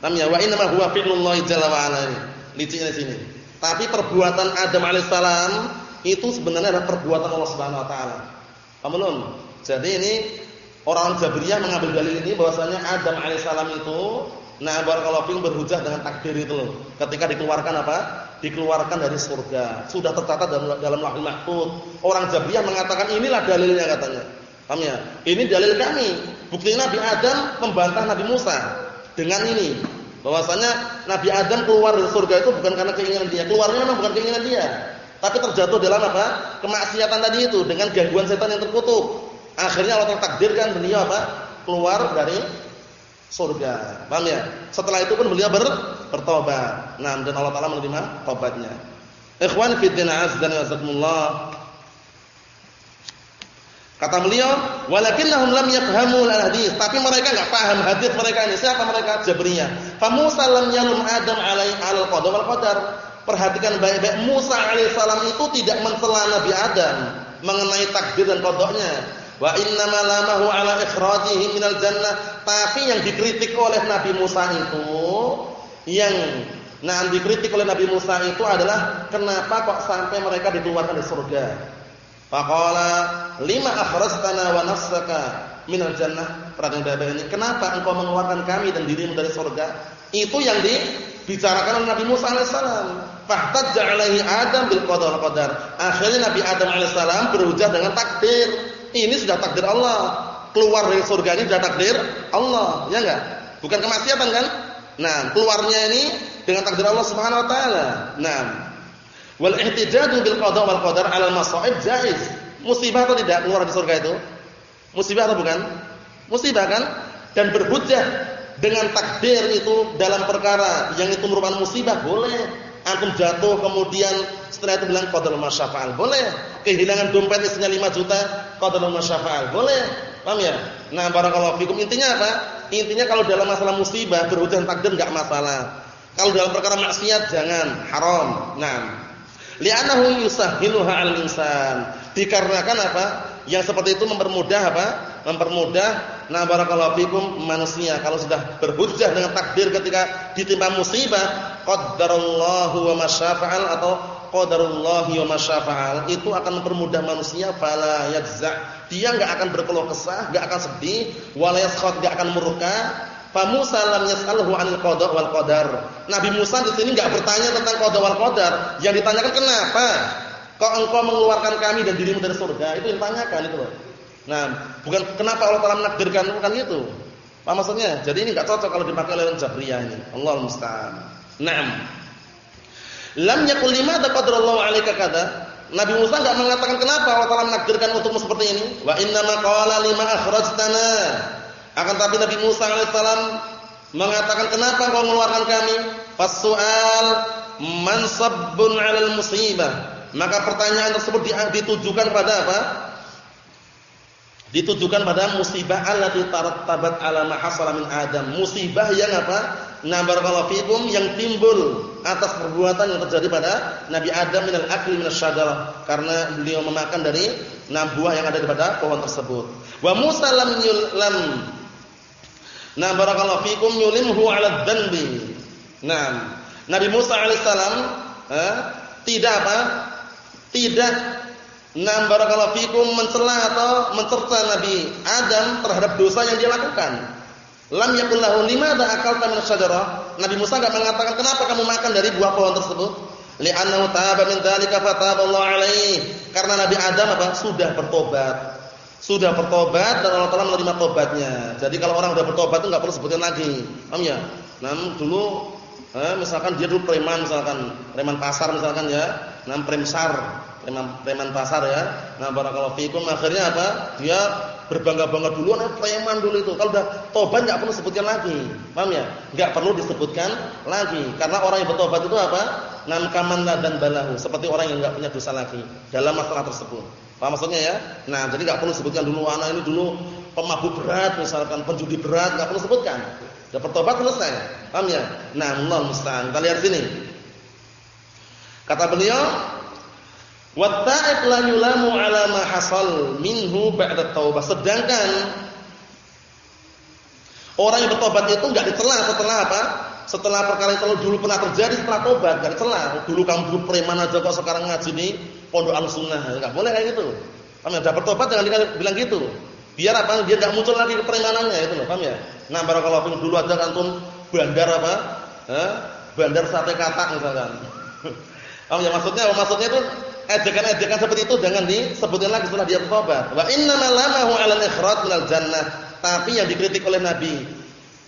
Namanya wa inna ma huwa fi'lullah jalla wa ala. Sini. Tapi perbuatan Adam alaihissalam itu sebenarnya adalah perbuatan Allah Subhanahu wa taala. Paham belum? Jadi ini orang Jabriyah mengambil dalil ini bahwasanya Adam alaihissalam itu nah barakallahu fiikum berhujah dengan takdir itu loh. Ketika dikeluarkan apa? dikeluarkan dari surga. Sudah tercatat dalam dalam Lauhul Mahfuz. Orang Jabriyah mengatakan inilah dalilnya katanya. Paham ya? Ini dalil kami. Bukti Nabi Adam membantah Nabi Musa dengan ini. Bahwasanya Nabi Adam keluar dari surga itu bukan karena keinginan dia. Keluarnya memang bukan keinginan dia. Tapi terjatuh dalam apa? kemaksiatan tadi itu dengan gangguan setan yang terkutuk. Akhirnya Allah takdirkan beliau apa? keluar dari surga. Paham ya? Setelah itu pun beliau ber, bertobat. Nah, dan Allah taala menerima tobatnya. Ikhwan fi din azza wa jazakumullah. Kata beliau, walakinnahum lam yafhamu al-hadis, tapi mereka enggak paham hadis mereka ini. Siapa mereka? Jabriyah. Fa Musa lam yalum Adam alai al-qada wal qadar. Perhatikan baik-baik Musa alaihissalam itu tidak mencela Nabi Adam mengenai takdir dan qadanya. Wa inna malamahu ala ikhrajihi minal jannah. Tapi yang dikritik oleh Nabi Musa itu yang nah dikritik oleh Nabi Musa itu adalah kenapa kok sampai mereka dikeluarkan dari surga. Faqala lima akhrajtana wa nafsaka minal jannah. Perhatikan baik-baik ini. Kenapa engkau mengeluarkan kami dan dirimu dari surga? Itu yang dibicarakan oleh Nabi Musa alaihissalam. Fahtajja alaihi Adam bil qada wal qadar. Akhirnya Nabi Adam alaihissalam berhujah dengan takdir. Ini sudah takdir Allah. Keluar dari surga ini sudah takdir Allah, ya enggak? Bukan kemaksiatan kan? Nah, keluarnya ini dengan takdir Allah Subhanahu wa taala. Nah, wal ihtijaju bil qada wal qadar al masa'ib jaiz. Musibah atau tidak keluar dari surga itu? Musibah atau bukan? Musibah kan? Dan berhujjah dengan takdir itu dalam perkara yang itu merupakan musibah boleh antum jatuh kemudian setelah itu bilang qadarul masyafa'al boleh. Kehilangan dompet isinya 5 juta qadarul masyafa'al boleh. Paham ya? Nah barakallahu fikum. Intinya apa? Intinya kalau dalam masalah musibah berhujan takdir enggak masalah. Kalau dalam perkara maksiat jangan. Haram. Nah. Li'annahu yusahhiluha 'alal insan. Dikarenakan apa yang seperti itu mempermudah apa mempermudah Nah barakallahu fikum manusia kalau sudah berhujjah dengan takdir ketika ditimpa musibah, qaddarallahu wa masyafa'al atau qadarullah wa masyafa'al itu akan mempermudah manusia fala yajza. Dia enggak akan berkeluh kesah, enggak akan sedih, wala yaskhut, enggak akan murka. Fa Musa lam yas'alhu 'anil qada wal qadar. Nabi Musa di sini enggak bertanya tentang qada wal qadar, yang ditanyakan kenapa kok engkau mengeluarkan kami dan dirimu dari surga? Itu yang ditanyakan itu loh. Nah, bukan kenapa Allah Taala menakdirkan bukan itu. Apa maksudnya? Jadi ini enggak cocok kalau dipakai oleh Jabriyah ini. Allah musta'an. Naam. Lam yakul limadza qadarallahu 'alaika kada. Nabi Musa enggak mengatakan kenapa Allah Taala menakdirkan untukmu seperti ini. Wa inna ma qala lima akhrajtana. Akan tapi Nabi Musa alaihissalam mengatakan kenapa kau mengeluarkan kami? Fasu'al mansabbun 'alal musibah. Maka pertanyaan tersebut ditujukan pada apa? ditujukan pada musibah allati tarattabat ala ma hasala min Adam. Musibah yang apa? Na barakallahu fikum yang timbul atas perbuatan yang terjadi pada Nabi Adam minal akli minasyajarah karena beliau memakan dari enam buah yang ada pada pohon tersebut. Wa Musa lam yulam Na barakallahu fikum yulimhu 'ala. Nah, Nabi Musa alaihissalam eh, tidak apa? Tidak Nam barakallahu fikum mencela atau mencerca Nabi Adam terhadap dosa yang dia lakukan. Lam yakul lahu limadza akalta min syajarah? Nabi Musa enggak mengatakan kenapa kamu makan dari buah pohon tersebut? Li'annahu taba min dzalika fataballahu alaihi. Karena Nabi Adam apa? Sudah bertobat. Sudah bertobat dan Allah Taala menerima tobatnya. Jadi kalau orang sudah bertobat itu enggak perlu sebutin lagi. Paham ya? Nah, dulu eh, misalkan dia dulu preman misalkan, preman pasar misalkan ya, nam premsar preman preman pasar ya. Nah, barakallahu fikum akhirnya apa? Dia berbangga-bangga dulu nah preman dulu itu. Kalau udah tobat enggak perlu sebutkan lagi. Paham ya? Enggak perlu disebutkan lagi karena orang yang bertobat itu apa? Nam kaman dan balahu, seperti orang yang enggak punya dosa lagi dalam masalah tersebut. Paham maksudnya ya? Nah, jadi enggak perlu sebutkan dulu anak ini dulu pemabuk berat misalkan, penjudi berat, enggak perlu sebutkan. Sudah bertobat selesai. Paham ya? Nah, Allah musta'an. Kita lihat sini. Kata beliau, Watta'ib la yulamu ala ma hasal minhu ba'da taubah. Sedangkan orang yang bertobat itu enggak dicela setelah apa? Setelah perkara itu dulu pernah terjadi setelah tobat, enggak dicela. Dulu kamu dulu preman aja kok sekarang ngaji di pondok Al-Sunnah. Enggak boleh kayak gitu. Paham ya? bertobat jangan bilang gitu. Biar apa? Dia enggak muncul lagi kepremanannya itu loh, paham ya? Nah, barakallahu fiikum dulu aja antum bandar apa? Hah? Bandar sate katak misalkan. Paham ya maksudnya? Maksudnya itu ejekan-ejekan seperti itu jangan disebutkan lagi setelah dia bertobat. Wa innamal lamahu 'alal ikhraj minal jannah. Tapi yang dikritik oleh Nabi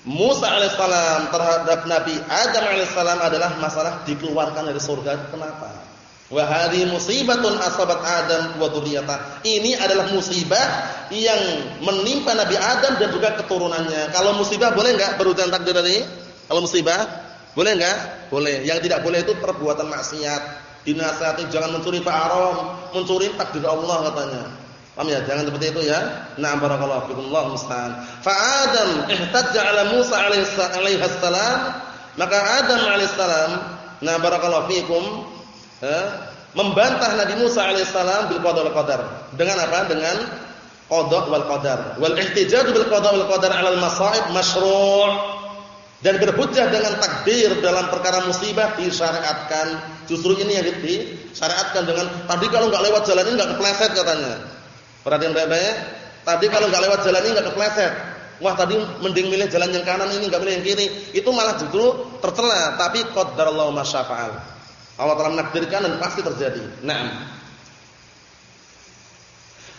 Musa alaihissalam terhadap Nabi Adam alaihissalam adalah masalah dikeluarkan dari surga. Kenapa? Wa hadhihi musibatun asabat Adam wa dzurriyyatah. Ini adalah musibah yang menimpa Nabi Adam dan juga keturunannya. Kalau musibah boleh enggak berurusan takdir tadi? Kalau musibah boleh enggak? Boleh. Yang tidak boleh itu perbuatan maksiat. Dinasihati jangan mencuri haram, mencuri takdir Allah katanya. Paham ya? Jangan seperti itu ya. Na'am barakallahu fikum. Allah musta'an. Fa Adam ihtajja 'ala Musa alaihi salam, maka Adam alaihi salam, na barakallahu fikum, membantah Nabi Musa alaihissalam bil qada wal qadar. Dengan apa? Dengan qada wal qadar. Wal ihtijaj bil qada wal qadar 'ala al masa'ib masyru'. Dan berhujjah dengan takdir dalam perkara musibah disyariatkan. Justru ini yang disyariatkan dengan tadi kalau enggak lewat jalan ini enggak kepleset katanya. Perhatian baik-baik. Tadi kalau enggak lewat jalan ini enggak kepleset. Wah tadi mending milih jalan yang kanan ini enggak milih yang kiri. Itu malah justru tercela, tapi qadarallahu masyafa'al. Allah telah menakdirkan dan pasti terjadi. Naam.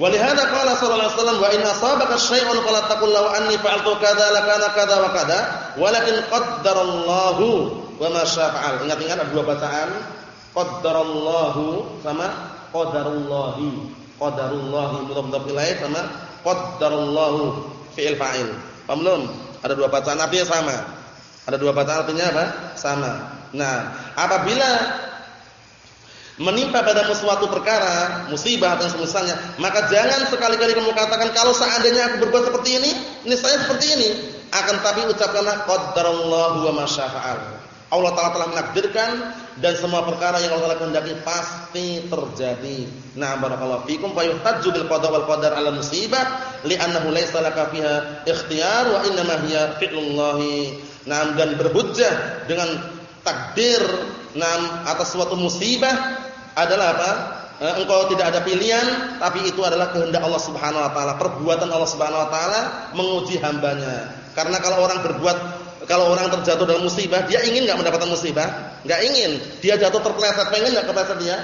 Walihada qala sallallahu alaihi wasallam wa in asabaka syai'un fala taqul lahu anni fa'altu kadza la kana kadza wa kadza walakin qaddarallahu wa ma syafa'al. Ingat-ingat ada dua bacaan. Qaddarallahu sama qadarullahi. Qadarullahi mudhaf ilaih sama qaddarallahu fi'il fa'il. Paham belum? Ada dua bacaan artinya sama. Ada dua bacaan artinya apa? Sama. Nah, apabila menimpa pada suatu perkara, musibah atau semisalnya, maka jangan sekali-kali kamu katakan kalau seandainya aku berbuat seperti ini, ini saya seperti ini. Akan tapi ucapkanlah qadarallahu wa masyafa'al. Allah Taala telah menakdirkan dan semua perkara yang Allah Taala kehendaki pasti terjadi. Nah, barakallahu fikum fa yuhtajju bil qada wal qadar 'ala musibah li'annahu laysa laka fiha ikhtiyar wa innama hiya fi'lullahi. Nah, dan berhujjah dengan takdir nam atas suatu musibah adalah apa? Eh, engkau tidak ada pilihan, tapi itu adalah kehendak Allah Subhanahu wa taala, perbuatan Allah Subhanahu wa taala menguji hambanya. Karena kalau orang berbuat kalau orang terjatuh dalam musibah, dia ingin enggak mendapatkan musibah? Enggak ingin. Dia jatuh terpeleset, pengen enggak kepleset dia?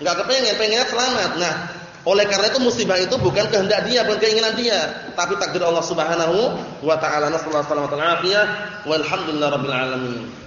Enggak kepengen, pengennya selamat. Nah, oleh karena itu musibah itu bukan kehendak dia, bukan keinginan dia, tapi takdir Allah Subhanahu wa taala. Nasallahu alaihi wasallam. Walhamdulillahirabbil alamin.